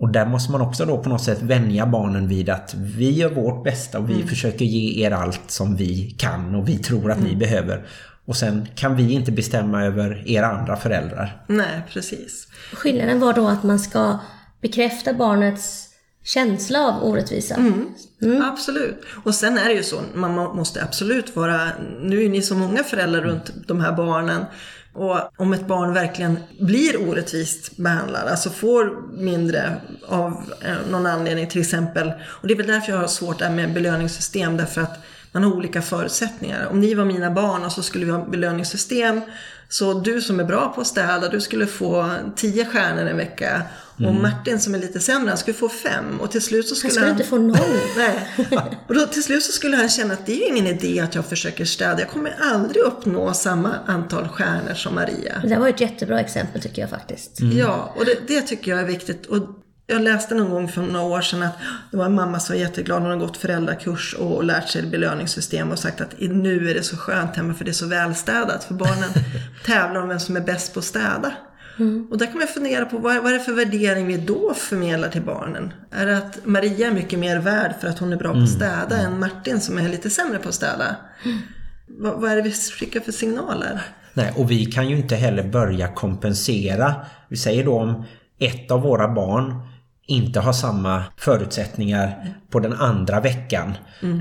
Och där måste man också då på något sätt vänja barnen vid att vi gör vårt bästa och vi försöker ge er allt som vi kan och vi tror att ni behöver. Och sen kan vi inte bestämma över era andra föräldrar. Nej, precis. Skillnaden var då att man ska bekräfta barnets känsla av orättvisa. Absolut. Och sen är det ju så, man må- måste absolut vara, nu är ni så många föräldrar runt de här barnen. Och om ett barn verkligen blir orättvist behandlad, alltså får mindre av eh, någon anledning till exempel. Och det är väl därför jag har svårt där med belöningssystem, därför att man har olika förutsättningar. Om ni var mina barn och så skulle vi ha belöningssystem. Så du som är bra på att städa, du skulle få 10 stjärnor en vecka. Och Martin som är lite sämre, han skulle få fem. Och till slut så Han skulle skulle inte få noll. Nej. Och då till slut så skulle han känna att det är ju ingen idé att jag försöker städa. Jag kommer aldrig uppnå samma antal stjärnor som Maria. Det var ett jättebra exempel tycker jag faktiskt. Ja, och det, det tycker jag är viktigt. Och jag läste någon gång för några år sedan att det var en mamma som var jätteglad. Hon har gått föräldrakurs och lärt sig belöningssystem och sagt att nu är det så skönt hemma för det är så välstädat. För barnen tävlar om vem som är bäst på att städa. Och där kan man fundera på vad, vad är det för värdering vi då förmedlar till barnen? Är det att Maria är mycket mer värd för att hon är bra på att städa än Martin som är lite sämre på att städa? Vad, vad är det vi skickar för signaler? Nej, och vi kan ju inte heller börja kompensera. Vi säger då om ett av våra barn inte har samma förutsättningar på den andra veckan.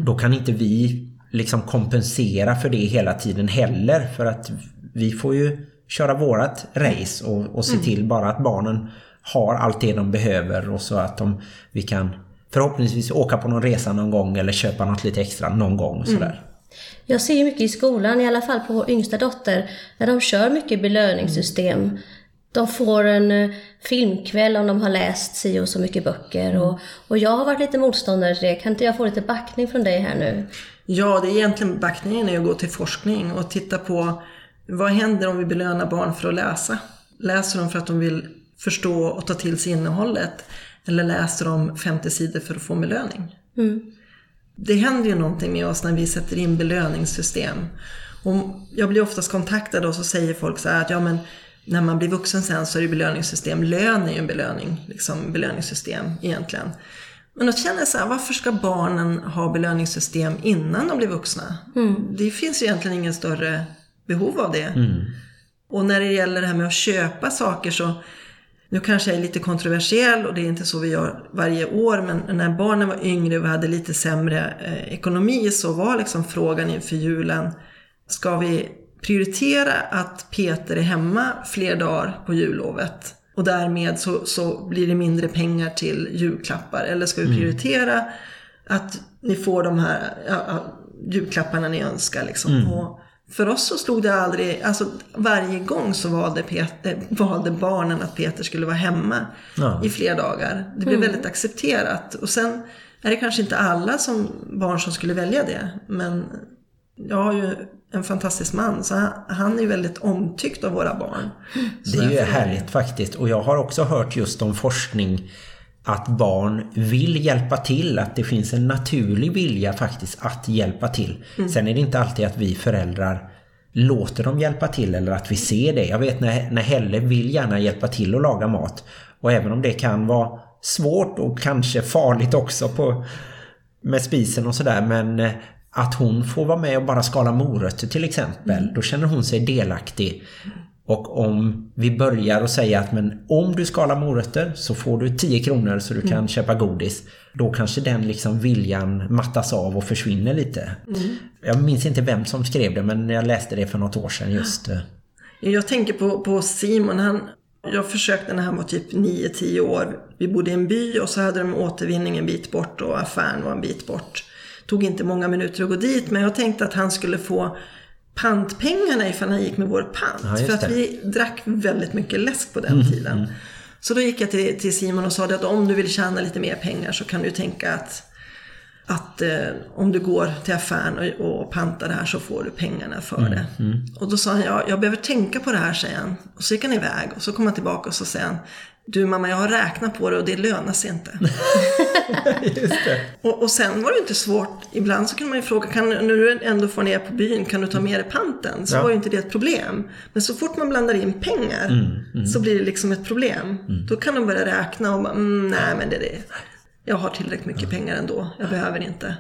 Då kan inte vi liksom kompensera för det hela tiden heller. För att vi får ju köra vårat race och, och se till bara att barnen har allt det de behöver och så att de, vi kan förhoppningsvis åka på någon resa någon gång eller köpa något lite extra någon gång. och Sådär. Jag ser ju mycket i skolan, i alla fall på vår yngsta dotter, när de kör mycket belöningssystem. De får en eh, filmkväll om de har läst si och så mycket böcker. Och, och jag har varit lite motståndare till det. Kan inte jag få lite backning från dig här nu? Ja, det är egentligen backningen är att gå till forskning och titta på vad händer om vi belönar barn för att läsa? Läser de för att de vill förstå och ta till sig innehållet? Eller läser de 50 sidor för att få belöning? Det händer ju någonting med oss när vi sätter in belöningssystem. Och jag blir oftast kontaktad och så säger folk så här att ja men när man blir vuxen sen så är det belöningssystem. Lön är ju en belöning, liksom belöningssystem egentligen. Men då känner jag så här, varför ska barnen ha belöningssystem innan de blir vuxna? Det finns ju egentligen ingen större behov av det. Och när det gäller det här med att köpa saker så nu kanske jag är lite kontroversiell och det är inte så vi gör varje år men när barnen var yngre och hade lite sämre eh, ekonomi så var liksom frågan inför julen Ska vi prioritera att Peter är hemma fler dagar på jullovet och därmed så, så blir det mindre pengar till julklappar eller ska vi prioritera att ni får de här ja, julklapparna ni önskar liksom. Och för oss så stod det aldrig, alltså varje gång så valde, Peter, valde barnen att Peter skulle vara hemma Ja. i flera dagar. Det blev väldigt accepterat. Och sen är det kanske inte alla som barn som skulle välja det. Men jag har ju en fantastisk man så han, han är ju väldigt omtyckt av våra barn. Så Det är ju härligt faktiskt. Och jag har också hört just om forskning att barn vill hjälpa till. Att det finns en naturlig vilja faktiskt att hjälpa till. Sen är det inte alltid att vi föräldrar låter dem hjälpa till eller att vi ser det. Jag vet när, när Helle vill gärna hjälpa till att laga mat. Och även om det kan vara svårt och kanske farligt också på, med spisen och sådär. Men eh, att hon får vara med och bara skala morötter till exempel. Då känner hon sig delaktig. Och om vi börjar och säga att men om du skalar morötter så får du 10 kronor så du kan köpa godis. Då kanske den liksom viljan mattas av och försvinner lite. Jag minns inte vem som skrev det men jag läste det för något år sedan just. Jag tänker på, på Simon. Han, jag försökte när han var typ 9-10 år. Vi bodde i en by och så hade de återvinning en bit bort och affären var en bit bort. Tog inte många minuter att gå dit men jag tänkte att han skulle få pantpengarna ifall han gick med vår pant. Ja, för att vi drack väldigt mycket läsk på den tiden. Så då gick jag till, till Simon och sa att om du vill tjäna lite mer pengar så kan du tänka att att eh, om du går till affären och, och pantar det här så får du pengarna för det. Och då sa han, ja, jag behöver tänka på det här, säger han. Och så gick han iväg och så kom han tillbaka och så säger han, du mamma jag har räknat på det och det lönar sig inte. Och, och sen var det inte svårt, ibland så kunde man ju fråga, kan, när du ändå får ner på byn, kan du ta med dig panten? Så Ja. var ju inte det ett problem. Men så fort man blandar in pengar så blir det liksom ett problem. Då kan de börja räkna och bara, mm, nej men det är det. Jag har tillräckligt mycket pengar ändå, jag behöver inte.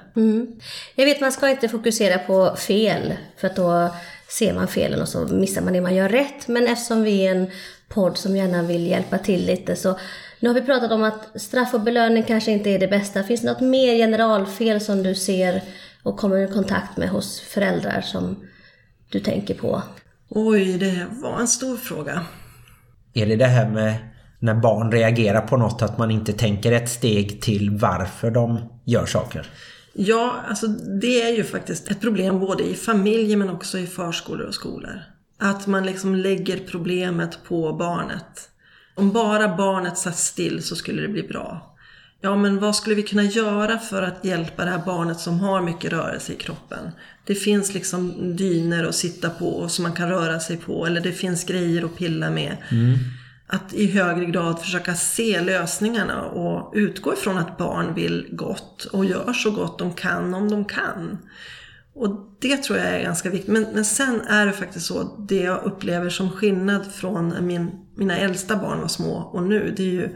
Jag vet man ska inte fokusera på fel, för att då ser man felen och så missar man det man gör rätt. Men eftersom vi är en podd som gärna vill hjälpa till lite så nu har vi pratat om att straff och belöning kanske inte är det bästa. Finns det något mer generalfel som du ser och kommer i kontakt med hos föräldrar som du tänker på? Oj, det var en stor fråga. Är det det här med när barn reagerar på något att man inte tänker ett steg till varför de gör saker? Ja, alltså det är ju faktiskt ett problem både i familjer men också i förskolor och skolor. Att man liksom lägger problemet på barnet. Om bara barnet satt still så skulle det bli bra. Ja, men vad skulle vi kunna göra för att hjälpa det här barnet som har mycket rörelse i kroppen? Det finns liksom dyner att sitta på som man kan röra sig på eller det finns grejer att pilla med. Att i högre grad försöka se lösningarna och utgå ifrån att barn vill gott och gör så gott de kan om de kan. Och det tror jag är ganska viktigt. Men, men sen är det faktiskt så, det jag upplever som skillnad från min, mina äldsta barn var små och nu, det är ju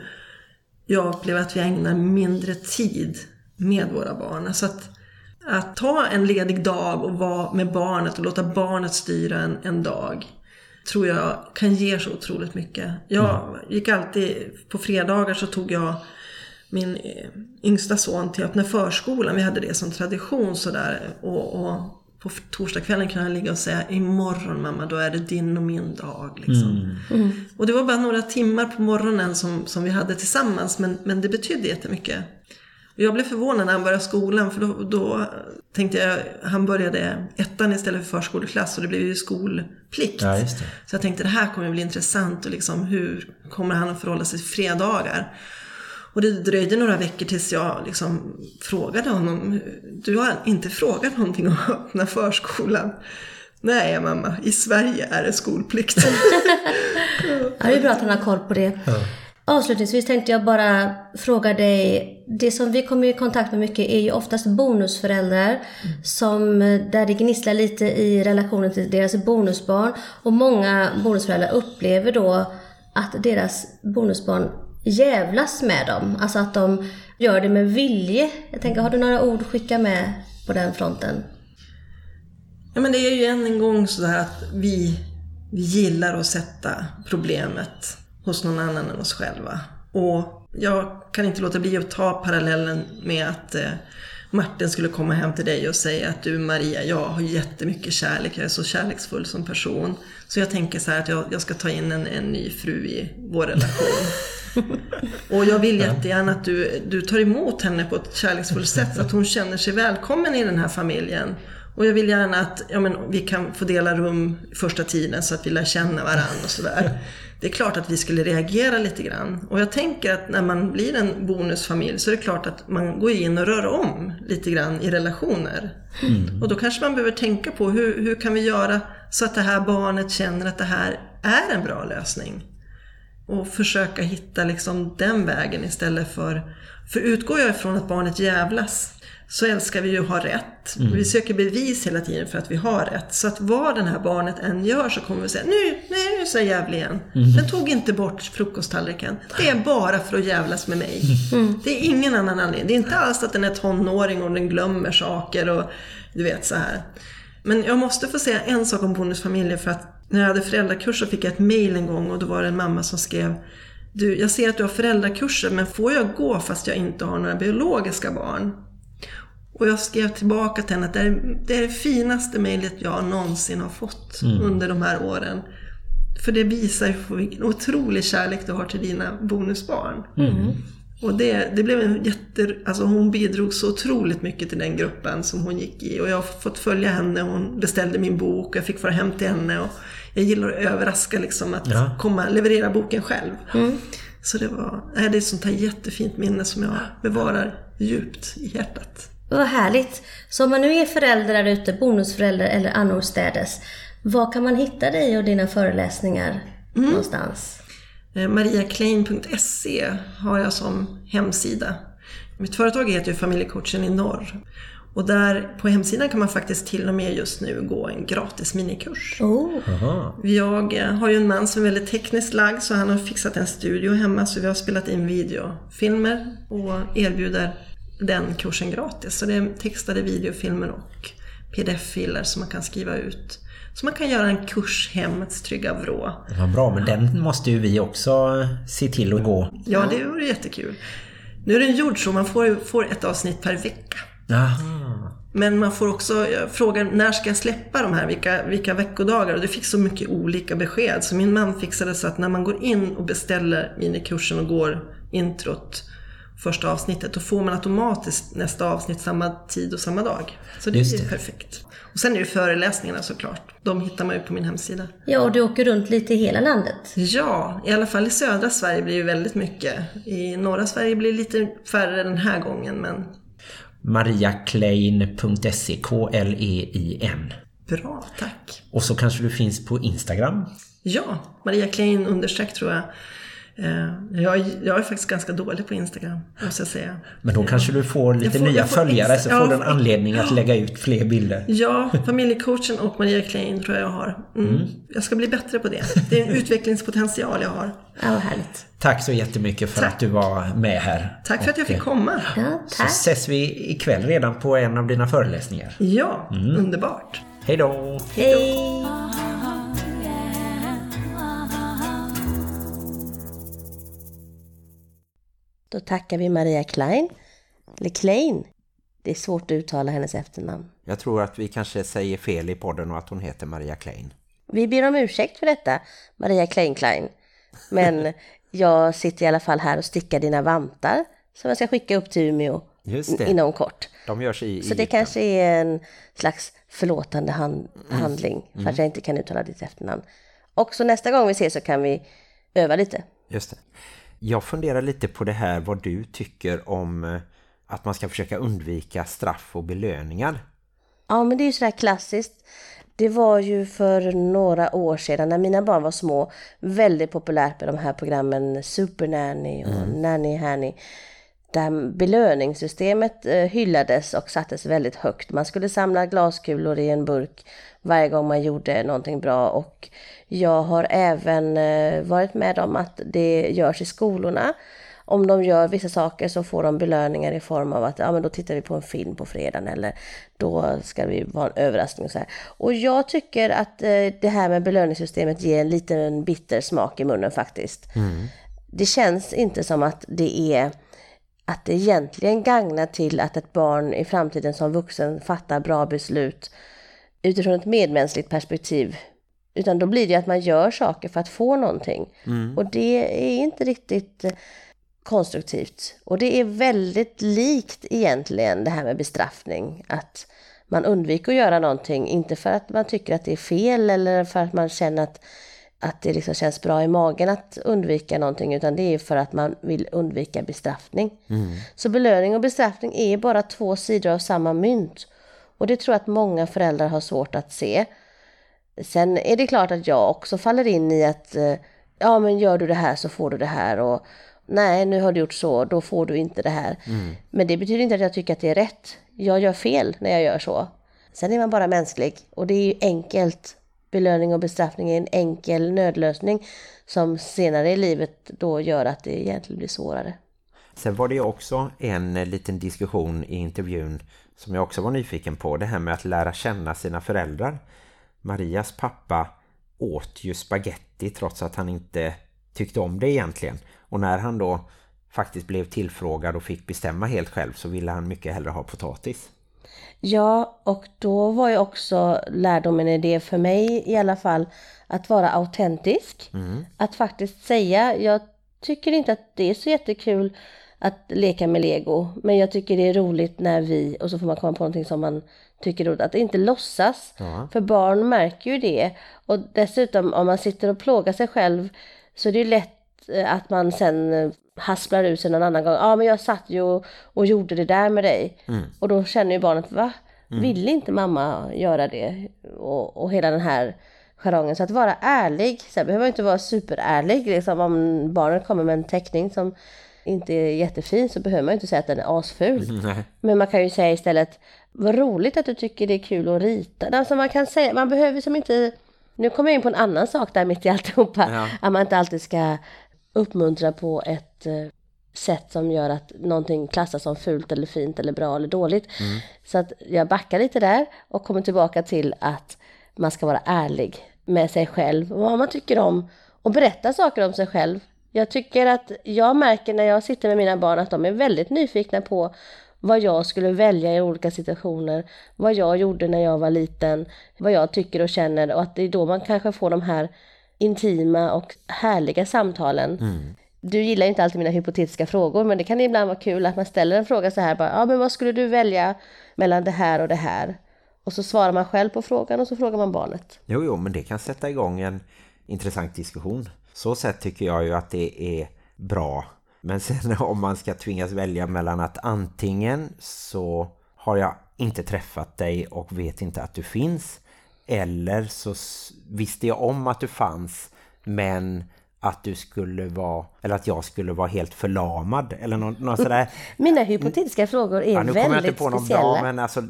jag upplever att vi ägnar mindre tid med våra barn. Alltså att, att ta en ledig dag och vara med barnet och låta barnet styra en, en dag tror jag kan ge så otroligt mycket. Jag gick alltid, på fredagar så tog jag min eh, yngsta son till öppna förskolan. Vi hade det som tradition sådär. Och, och på torsdagskvällen kunde han ligga och säga imorgon mamma, då är det din och min dag. Liksom. Och det var bara några timmar på morgonen som, som vi hade tillsammans, men, men det betydde jättemycket. Och jag blev förvånad när han började skolan, för då, då tänkte jag, han började ettan istället för förskoleklass och det blev ju skolplikt. Ja, just det. Så jag tänkte det här kommer att bli intressant och liksom hur kommer han att förhålla sig till fredagar? Och det dröjde några veckor tills jag liksom frågade honom, du har inte frågat någonting om att öppna förskolan? Nej mamma, i Sverige är det skolplikt. Ja, det är bra att han har koll på det. Avslutningsvis tänkte jag bara fråga dig. Det som vi kommer i kontakt med mycket är ju oftast bonusföräldrar. Som, där det gnisslar lite i relationen till deras bonusbarn. Och många bonusföräldrar upplever då att deras bonusbarn jävlas med dem. Alltså att de gör det med vilje. Jag tänker, har du några ord att skicka med på den fronten? Ja men det är ju än en gång sådär att vi, vi gillar att sätta problemet hos någon annan än oss själva. Och jag kan inte låta bli att ta parallellen med att eh, Martin skulle komma hem till dig och säga att du Maria, jag har jättemycket kärlek, jag är så kärleksfull som person. Så jag tänker så att jag, jag ska ta in en, en ny fru i vår relation. Och jag vill jättegärna att du, du tar emot henne på ett kärleksfullt sätt så att hon känner sig välkommen i den här familjen. Och jag vill gärna att ja, men, vi kan få dela rum första tiden så att vi lär känna varandra och sådär. Det är klart att vi skulle reagera lite grann. Och jag tänker att när man blir en bonusfamilj så är det klart att man går in och rör om lite grann i relationer. Och då kanske man behöver tänka på hur, hur kan vi göra så att det här barnet känner att det här är en bra lösning. Och försöka hitta liksom den vägen istället för... För utgår jag ifrån att barnet jävlas så älskar vi ju att ha rätt. Vi söker bevis hela tiden för att vi har rätt. Så att vad den här barnet än gör så kommer vi säga nu, nej, nu jag jävlig igen. Den tog inte bort frukosttallriken. Det är bara för att jävlas med mig. Det är ingen annan anledning. Det är inte alls att den är tonåring och den glömmer saker och du vet så här. Men jag måste få säga en sak om bonusfamiljer för att när jag hade föräldrakurs så fick jag ett mail en gång och då var det en mamma som skrev Du, jag ser att du har föräldrakurser men får jag gå fast jag inte har några biologiska barn? Och jag skrev tillbaka till henne att det är det, är det finaste mejlet jag någonsin har fått under de här åren. För det visar ju på vilken otrolig kärlek du har till dina bonusbarn. Och det, det blev en jätte... Alltså hon bidrog så otroligt mycket till den gruppen som hon gick i. Och jag har fått följa henne, hon beställde min bok och jag fick fara hem till henne. Och jag gillar att överraska liksom, att Ja. komma, leverera boken själv. Så det var, nej, det är ett sånt här jättefint minne som jag bevarar djupt i hjärtat. Vad härligt. Så om man nu är förälder där ute, bonusförälder eller annorstädes. Var kan man hitta dig och dina föreläsningar någonstans? Eh, mariaklein.se har jag som hemsida. Mitt företag heter ju Familjecoachen i norr. Och där på hemsidan kan man faktiskt till och med just nu gå en gratis minikurs. Oh. Jag eh, har ju en man som är väldigt tekniskt lagd så han har fixat en studio hemma så vi har spelat in videofilmer och erbjuder den kursen gratis. Så det är textade videofilmer och pdf-filer som man kan skriva ut. Så man kan göra en kurs Hemmets trygga vrå. Vad bra, men den måste ju vi också se till att gå. Ja, det vore jättekul. Nu är den gjord så man får, får ett avsnitt per vecka. Aha. Men man får också fråga när ska jag släppa de här, vilka, vilka veckodagar? Och det fick så mycket olika besked. Så min man fixade så att när man går in och beställer minikursen och går introt första avsnittet. Då får man automatiskt nästa avsnitt samma tid och samma dag. Så det Just är det. perfekt. Och sen är det föreläsningarna såklart. De hittar man ju på min hemsida. Ja, och du åker runt lite i hela landet. Ja, i alla fall i södra Sverige blir det väldigt mycket. I norra Sverige blir det lite färre den här gången, men mariaklein.se K-L-E-I-N bra, tack. Och så kanske du finns på Instagram. Ja, Maria Klein understreck tror jag. Eh, Jag, är- jag är faktiskt ganska dålig på Instagram, måste jag säga. Men då kanske du får lite får- nya får följare så får du en anledning att lägga ut fler bilder. Ja, familjecoachen och Maria Klein tror jag jag har. Mm. Jag ska bli bättre på det. Det är en utvecklingspotential jag har. Ja, vad härligt. Tack så jättemycket för Tack. att du var med här. Tack för att jag fick komma. Ja, Så ses vi ikväll redan på en av dina föreläsningar. Ja, underbart. Hej då! Hej! Då tackar vi Maria Klein. Eller Klein. Det är svårt att uttala hennes efternamn. Jag tror att vi kanske säger fel i podden och att hon heter Maria Klein. Vi ber om ursäkt för detta, Maria Klein Klein. Men jag sitter i alla fall här och stickar dina vantar som jag ska skicka upp till Umeå inom kort. De görs i Så det Egypten. kanske är en slags förlåtande hand, handling för att jag inte kan uttala ditt efternamn. Och så nästa gång vi ses så kan vi öva lite. Just det. Jag funderar lite på det här vad du tycker om eh, att man ska försöka undvika straff och belöningar. Ja, men det är ju sådär klassiskt. Det var ju för några år sedan när mina barn var små väldigt populärt med de här programmen Supernanny och Nanny Hanny. Där belöningssystemet eh, hyllades och sattes väldigt högt. Man skulle samla glaskulor i en burk varje gång man gjorde någonting bra och jag har även eh, varit med om att det görs i skolorna. Om de gör vissa saker så får de belöningar i form av att ja, men då tittar vi på en film på fredagen eller då ska vi vara en överraskning och så här. Och jag tycker att eh, det här med belöningssystemet ger en liten bitter smak i munnen faktiskt. Det känns inte som att det är att det egentligen gagnar till att ett barn i framtiden som vuxen fattar bra beslut utifrån ett medmänskligt perspektiv. Utan då blir det att man gör saker för att få någonting. Och det är inte riktigt eh, konstruktivt. Och det är väldigt likt egentligen det här med bestraffning. Att man undviker att göra någonting, inte för att man tycker att det är fel eller för att man känner att, att det liksom känns bra i magen att undvika någonting, utan det är för att man vill undvika bestraffning. Så belöning och bestraffning är bara två sidor av samma mynt. Och det tror jag att många föräldrar har svårt att se. Sen är det klart att jag också faller in i att eh, ja men gör du det här så får du det här och nej nu har du gjort så, då får du inte det här. Men det betyder inte att jag tycker att det är rätt. Jag gör fel när jag gör så. Sen är man bara mänsklig och det är ju enkelt. Belöning och bestraffning är en enkel nödlösning som senare i livet då gör att det egentligen blir svårare. Sen var det ju också en eh, liten diskussion i intervjun som jag också var nyfiken på. Det här med att lära känna sina föräldrar. Marias pappa åt ju spaghetti trots att han inte tyckte om det egentligen. Och när han då faktiskt blev tillfrågad och fick bestämma helt själv så ville han mycket hellre ha potatis. Ja, och då var ju också lärdomen i det för mig i alla fall att vara autentisk. Att faktiskt säga, jag tycker inte att det är så jättekul att leka med lego, men jag tycker det är roligt när vi, och så får man komma på någonting som man tycker är roligt, att inte låtsas. För barn märker ju det. Och dessutom om man sitter och plågar sig själv så är det ju lätt eh, att man sen eh, hasplar ut sig någon annan gång. Ja, men jag satt ju och, och gjorde det där med dig. Och då känner ju barnet, va? Ville inte mamma göra det? Och, och hela den här jargongen. Så att vara ärlig, sen behöver man inte vara superärlig. Liksom, om barnet kommer med en teckning som inte är jättefin så behöver man ju inte säga att den är asful. Men man kan ju säga istället, vad roligt att du tycker det är kul att rita. Alltså man kan säga, man behöver som inte... Nu kommer jag in på en annan sak där mitt i alltihopa. Ja. Att man inte alltid ska uppmuntra på ett eh, sätt som gör att någonting klassas som fult eller fint eller bra eller dåligt. Så att jag backar lite där och kommer tillbaka till att man ska vara ärlig med sig själv vad man tycker om och berätta saker om sig själv. Jag tycker att jag märker när jag sitter med mina barn att de är väldigt nyfikna på vad jag skulle välja i olika situationer, vad jag gjorde när jag var liten, vad jag tycker och känner och att det är då man kanske får de här intima och härliga samtalen. du gillar inte alltid mina hypotetiska frågor, men det kan ibland vara kul att man ställer en fråga så här bara, ja men vad skulle du välja mellan det här och det här? Och så svarar man själv på frågan och så frågar man barnet. Jo, jo, men det kan sätta igång en intressant diskussion. Så sätt tycker jag ju att det är bra. Men sen om man ska tvingas välja mellan att antingen så har jag inte träffat dig och vet inte att du finns. Eller så visste jag om att du fanns men att du skulle vara, eller att jag skulle vara helt förlamad eller något, något sådär. Mina hypotetiska frågor är ja, nu väldigt jag inte på någon speciella. Bra, men alltså,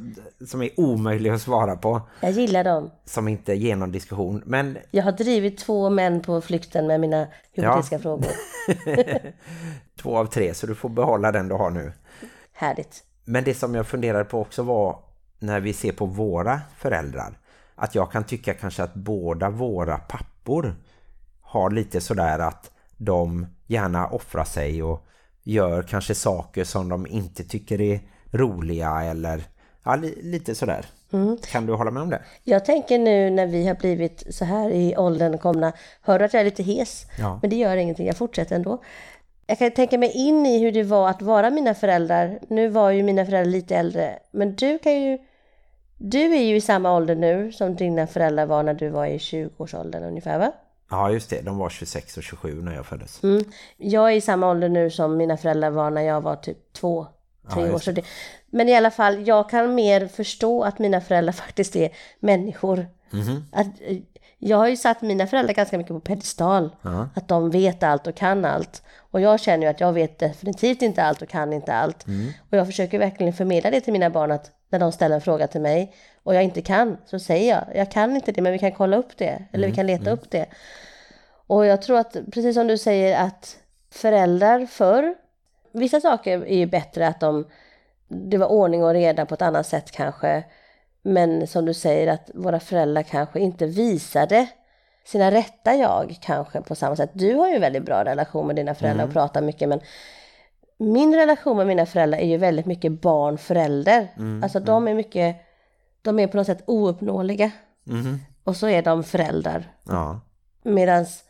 som är omöjlig att svara på. Jag gillar dem. Som inte ger någon diskussion. Men... Jag har drivit två män på flykten med mina hypotetiska ja. frågor. två av tre, så du får behålla den du har nu. Härligt. Men det som jag funderade på också var när vi ser på våra föräldrar. Att jag kan tycka kanske att båda våra pappor har lite sådär att de gärna offrar sig och gör kanske saker som de inte tycker är roliga eller ja, lite sådär. Mm. Kan du hålla med om det? Jag tänker nu när vi har blivit så här i åldern komna, hör du att jag är lite hes? Ja. Men det gör ingenting, jag fortsätter ändå. Jag kan tänka mig in i hur det var att vara mina föräldrar. Nu var ju mina föräldrar lite äldre, men du kan ju du är ju i samma ålder nu som dina föräldrar var när du var i 20-årsåldern ungefär va? Ja just det, de var 26 och 27 när jag föddes. Mm. Jag är i samma ålder nu som mina föräldrar var när jag var typ två, tre ja, år. Så det, men i alla fall, jag kan mer förstå att mina föräldrar faktiskt är människor. Mm. Att, jag har ju satt mina föräldrar ganska mycket på pedestal. Ja. Att de vet allt och kan allt. Och jag känner ju att jag vet definitivt inte allt och kan inte allt. Mm. Och jag försöker verkligen förmedla det till mina barn att när de ställer en fråga till mig och jag inte kan så säger jag, jag kan inte det men vi kan kolla upp det. Eller mm. vi kan leta mm. upp det. Och jag tror att, precis som du säger, att föräldrar för vissa saker är ju bättre att de, det var ordning och reda på ett annat sätt kanske. Men som du säger att våra föräldrar kanske inte visade sina rätta jag kanske på samma sätt. Du har ju en väldigt bra relation med dina föräldrar mm. och pratar mycket men min relation med mina föräldrar är ju väldigt mycket barn-förälder. Mm. Alltså de är mycket, de är på något sätt ouppnåeliga. Mm. Och så är de föräldrar. Ja. Medans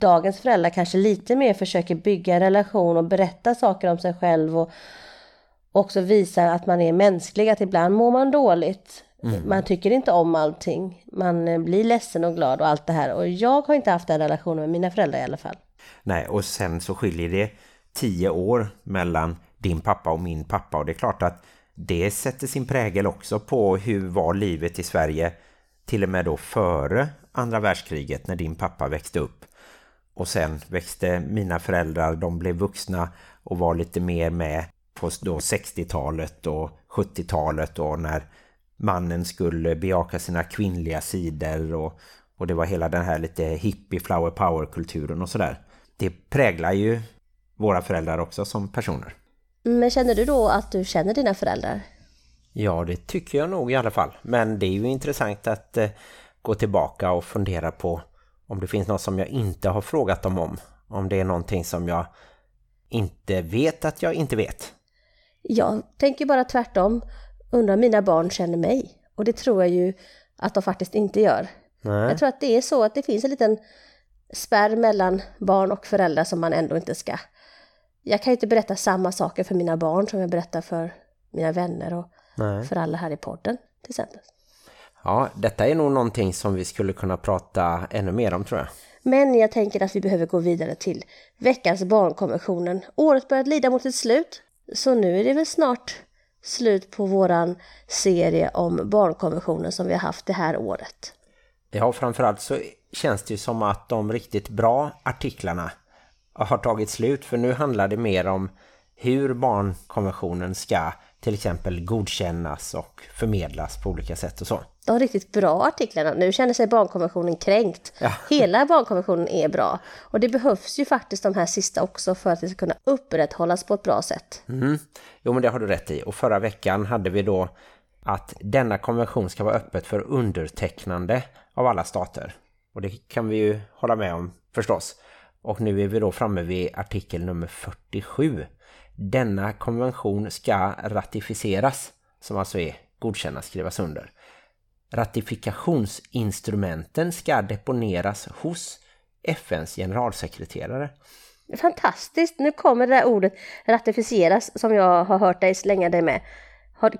dagens föräldrar kanske lite mer försöker bygga en relation och berätta saker om sig själv och också visa att man är mänsklig, att ibland mår man dåligt. Mm. Man tycker inte om allting. Man eh, blir ledsen och glad och allt det här. Och jag har inte haft den relationen med mina föräldrar i alla fall. Nej, och sen så skiljer det tio år mellan din pappa och min pappa. Och det är klart att det sätter sin prägel också på hur var livet i Sverige till och med då före andra världskriget när din pappa växte upp. Och sen växte mina föräldrar, de blev vuxna och var lite mer med på 60-talet och 70-talet och när mannen skulle bejaka sina kvinnliga sidor och, och det var hela den här lite hippie flower power-kulturen och sådär. Det präglar ju våra föräldrar också som personer. Men känner du då att du känner dina föräldrar? Ja, det tycker jag nog i alla fall. Men det är ju intressant att eh, gå tillbaka och fundera på om det finns något som jag inte har frågat dem om. Om det är någonting som jag inte vet att jag inte vet. Jag tänker bara tvärtom. Undrar mina barn känner mig. Och det tror jag ju att de faktiskt inte gör. Nej. Jag tror att det är så att det finns en liten spärr mellan barn och föräldrar som man ändå inte ska. Jag kan ju inte berätta samma saker för mina barn som jag berättar för mina vänner och Nej. för alla här i podden till exempel. Ja, detta är nog någonting som vi skulle kunna prata ännu mer om tror jag. Men jag tänker att vi behöver gå vidare till veckans barnkonventionen. Året börjar lida mot ett slut, så nu är det väl snart slut på våran serie om barnkonventionen som vi har haft det här året. Ja, framförallt så känns det ju som att de riktigt bra artiklarna har tagit slut. För nu handlar det mer om hur barnkonventionen ska till exempel godkännas och förmedlas på olika sätt och så. De riktigt bra artiklarna. Nu känner sig barnkonventionen kränkt. Ja. Hela barnkonventionen är bra. Och det behövs ju faktiskt de här sista också för att det ska kunna upprätthållas på ett bra sätt. Mm. Jo men det har du rätt i. Och förra veckan hade vi då att denna konvention ska vara öppet för undertecknande av alla stater. Och det kan vi ju hålla med om förstås. Och nu är vi då framme vid artikel nummer 47. Denna konvention ska ratificeras, som alltså är godkännas, skrivas under. Ratifikationsinstrumenten ska deponeras hos FNs generalsekreterare. Fantastiskt, nu kommer det där ordet ratificeras som jag har hört dig slänga dig med.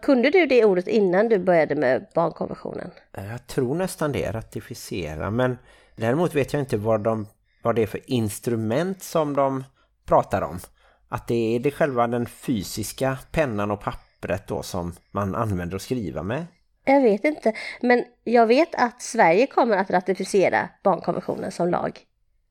Kunde du det ordet innan du började med barnkonventionen? Jag tror nästan det, ratificera. Men däremot vet jag inte vad, de, vad det är för instrument som de pratar om. Att det är det själva den fysiska pennan och pappret då som man använder att skriva med. Jag vet inte, men jag vet att Sverige kommer att ratificera barnkonventionen som lag.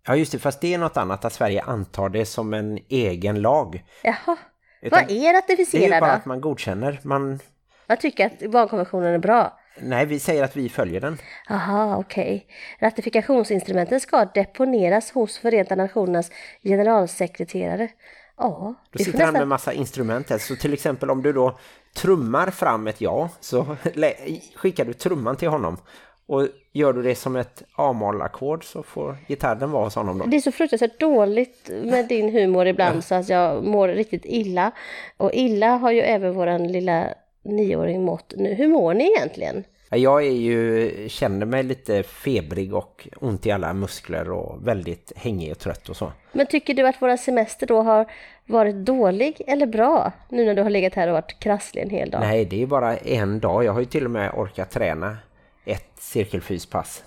Ja just det, fast det är något annat att Sverige antar det som en egen lag. Jaha, Utan vad är Det är ratificera ju bara då? att man godkänner. Man, Jag tycker att barnkonventionen är bra. Nej, vi säger att vi följer den. Aha, okej. Ratifikationsinstrumenten ska deponeras hos Förenta Nationernas generalsekreterare. Ja, Då sitter han med nästan... massa instrument här. Så till exempel om du då trummar fram ett ja så skickar du trumman till honom. Och gör du det som ett A-moll-ackord så får gitarren vara hos honom då. Det är så fruktansvärt dåligt med din humor ibland så att jag mår riktigt illa. Och illa har ju även våran lilla nioåring mått nu. Hur mår ni egentligen? Ja, Jag är ju, känner mig lite febrig och ont i alla muskler och väldigt hängig och trött och så. Men tycker du att våra semester då har varit dålig eller bra? Nu när du har legat här och varit krasslig en hel dag. Nej, det är bara en dag. Jag har ju till och med orkat träna ett cirkelfyspass.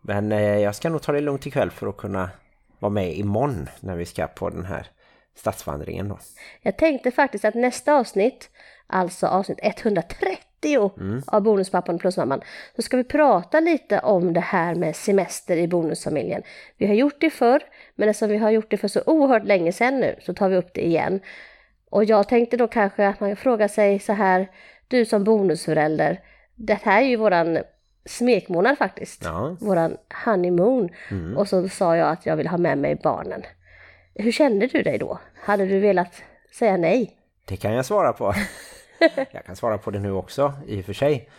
Men eh, jag ska nog ta det lugnt ikväll för att kunna vara med imorgon när vi ska på den här stadsvandringen då. Jag tänkte faktiskt att nästa avsnitt, alltså avsnitt 130 av Bonuspappan och Plusmamman, så ska vi prata lite om det här med semester i bonusfamiljen. Vi har gjort det förr, men eftersom vi har gjort det för så oerhört länge sedan nu så tar vi upp det igen. Och jag tänkte då kanske att man frågar sig så här, du som bonusförälder, det här är ju våran smekmånad faktiskt. Ja. Våran honeymoon. Och så sa jag att jag vill ha med mig barnen. Hur kände du dig då? Hade du velat säga nej? Det kan jag svara på. jag kan svara på det nu också i och för sig.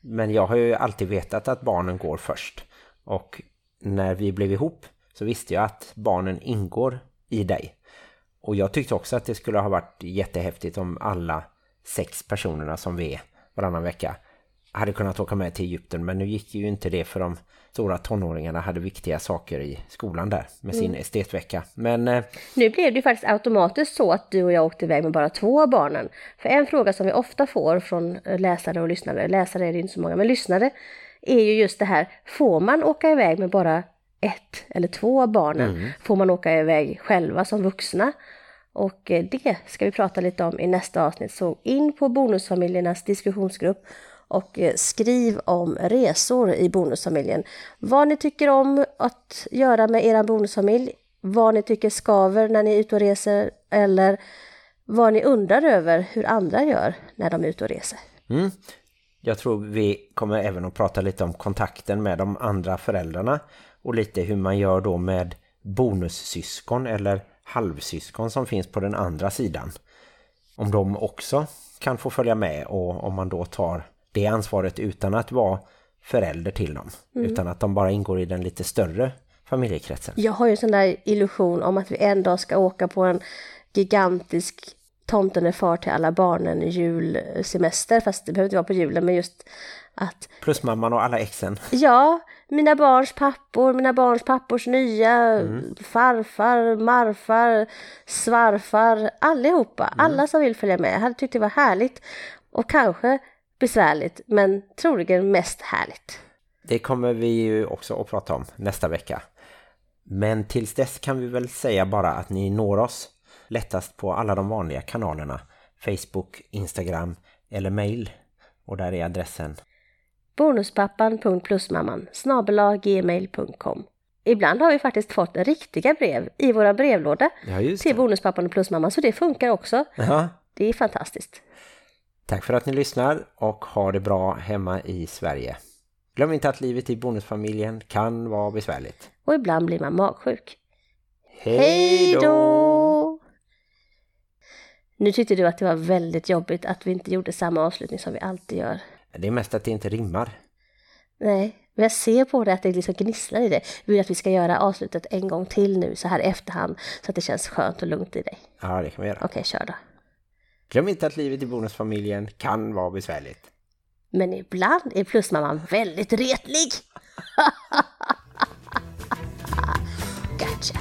Men jag har ju alltid vetat att barnen går först. Och när vi blev ihop så visste jag att barnen ingår i dig. Och jag tyckte också att det skulle ha varit jättehäftigt om alla sex personerna som vi är varannan vecka hade kunnat åka med till Egypten. Men nu gick ju inte det för de stora tonåringarna hade viktiga saker i skolan där med sin estetvecka. Men eh, Nu blev det faktiskt automatiskt så att du och jag åkte iväg med bara två av barnen. För en fråga som vi ofta får från eh, läsare och lyssnare, läsare är det inte så många, men lyssnare, är ju just det här, får man åka iväg med bara ett eller två av barnen? Får man åka iväg själva som vuxna? Och eh, det ska vi prata lite om i nästa avsnitt. Så in på Bonusfamiljernas diskussionsgrupp och eh, skriv om resor i bonusfamiljen. Vad ni tycker om att göra med er bonusfamilj, vad ni tycker skaver när ni är ute och reser eller vad ni undrar över hur andra gör när de är ute och reser. Mm. Jag tror vi kommer även att prata lite om kontakten med de andra föräldrarna och lite hur man gör då med bonussyskon eller halvsyskon som finns på den andra sidan. Om de också kan få följa med och om man då tar det ansvaret utan att vara förälder till dem. Utan att de bara ingår i den lite större familjekretsen. Jag har ju en sån där illusion om att vi en dag ska åka på en gigantisk tomten är far till alla barnen julsemester, fast det behöver inte vara på julen, men just att Plus mamman och alla exen. Ja, mina barns pappor, mina barns pappors nya, farfar, marfar, svarfar, allihopa. Alla som vill följa med. Jag hade tyckt det var härligt och kanske besvärligt, men troligen mest härligt. Det kommer vi ju också att prata om nästa vecka. Men tills dess kan vi väl säga bara att ni når oss lättast på alla de vanliga kanalerna. Facebook, Instagram eller mail. Och där är adressen. Bonuspappan.plusmamman gmail.com Ibland har vi faktiskt fått riktiga brev i våra brevlåda Ja, till. Bonuspappan och Plusmamman, så det funkar också. Ja. Det är fantastiskt. Tack för att ni lyssnar och ha det bra hemma i Sverige. Glöm inte att livet i bonusfamiljen kan vara besvärligt. Och ibland blir man magsjuk. Hej då! Nu tyckte du att det var väldigt jobbigt att vi inte gjorde samma avslutning som vi alltid gör. Det är mest att det inte rimmar. Nej, men jag ser på det att det liksom gnisslar i det. Jag vill att vi ska göra avslutet en gång till nu så här efterhand så att det känns skönt och lugnt i dig. Ja, det kan vi göra. Okej, kör då. Glöm inte att livet i bonusfamiljen kan vara besvärligt. Men ibland är plusmamman väldigt retlig. gotcha.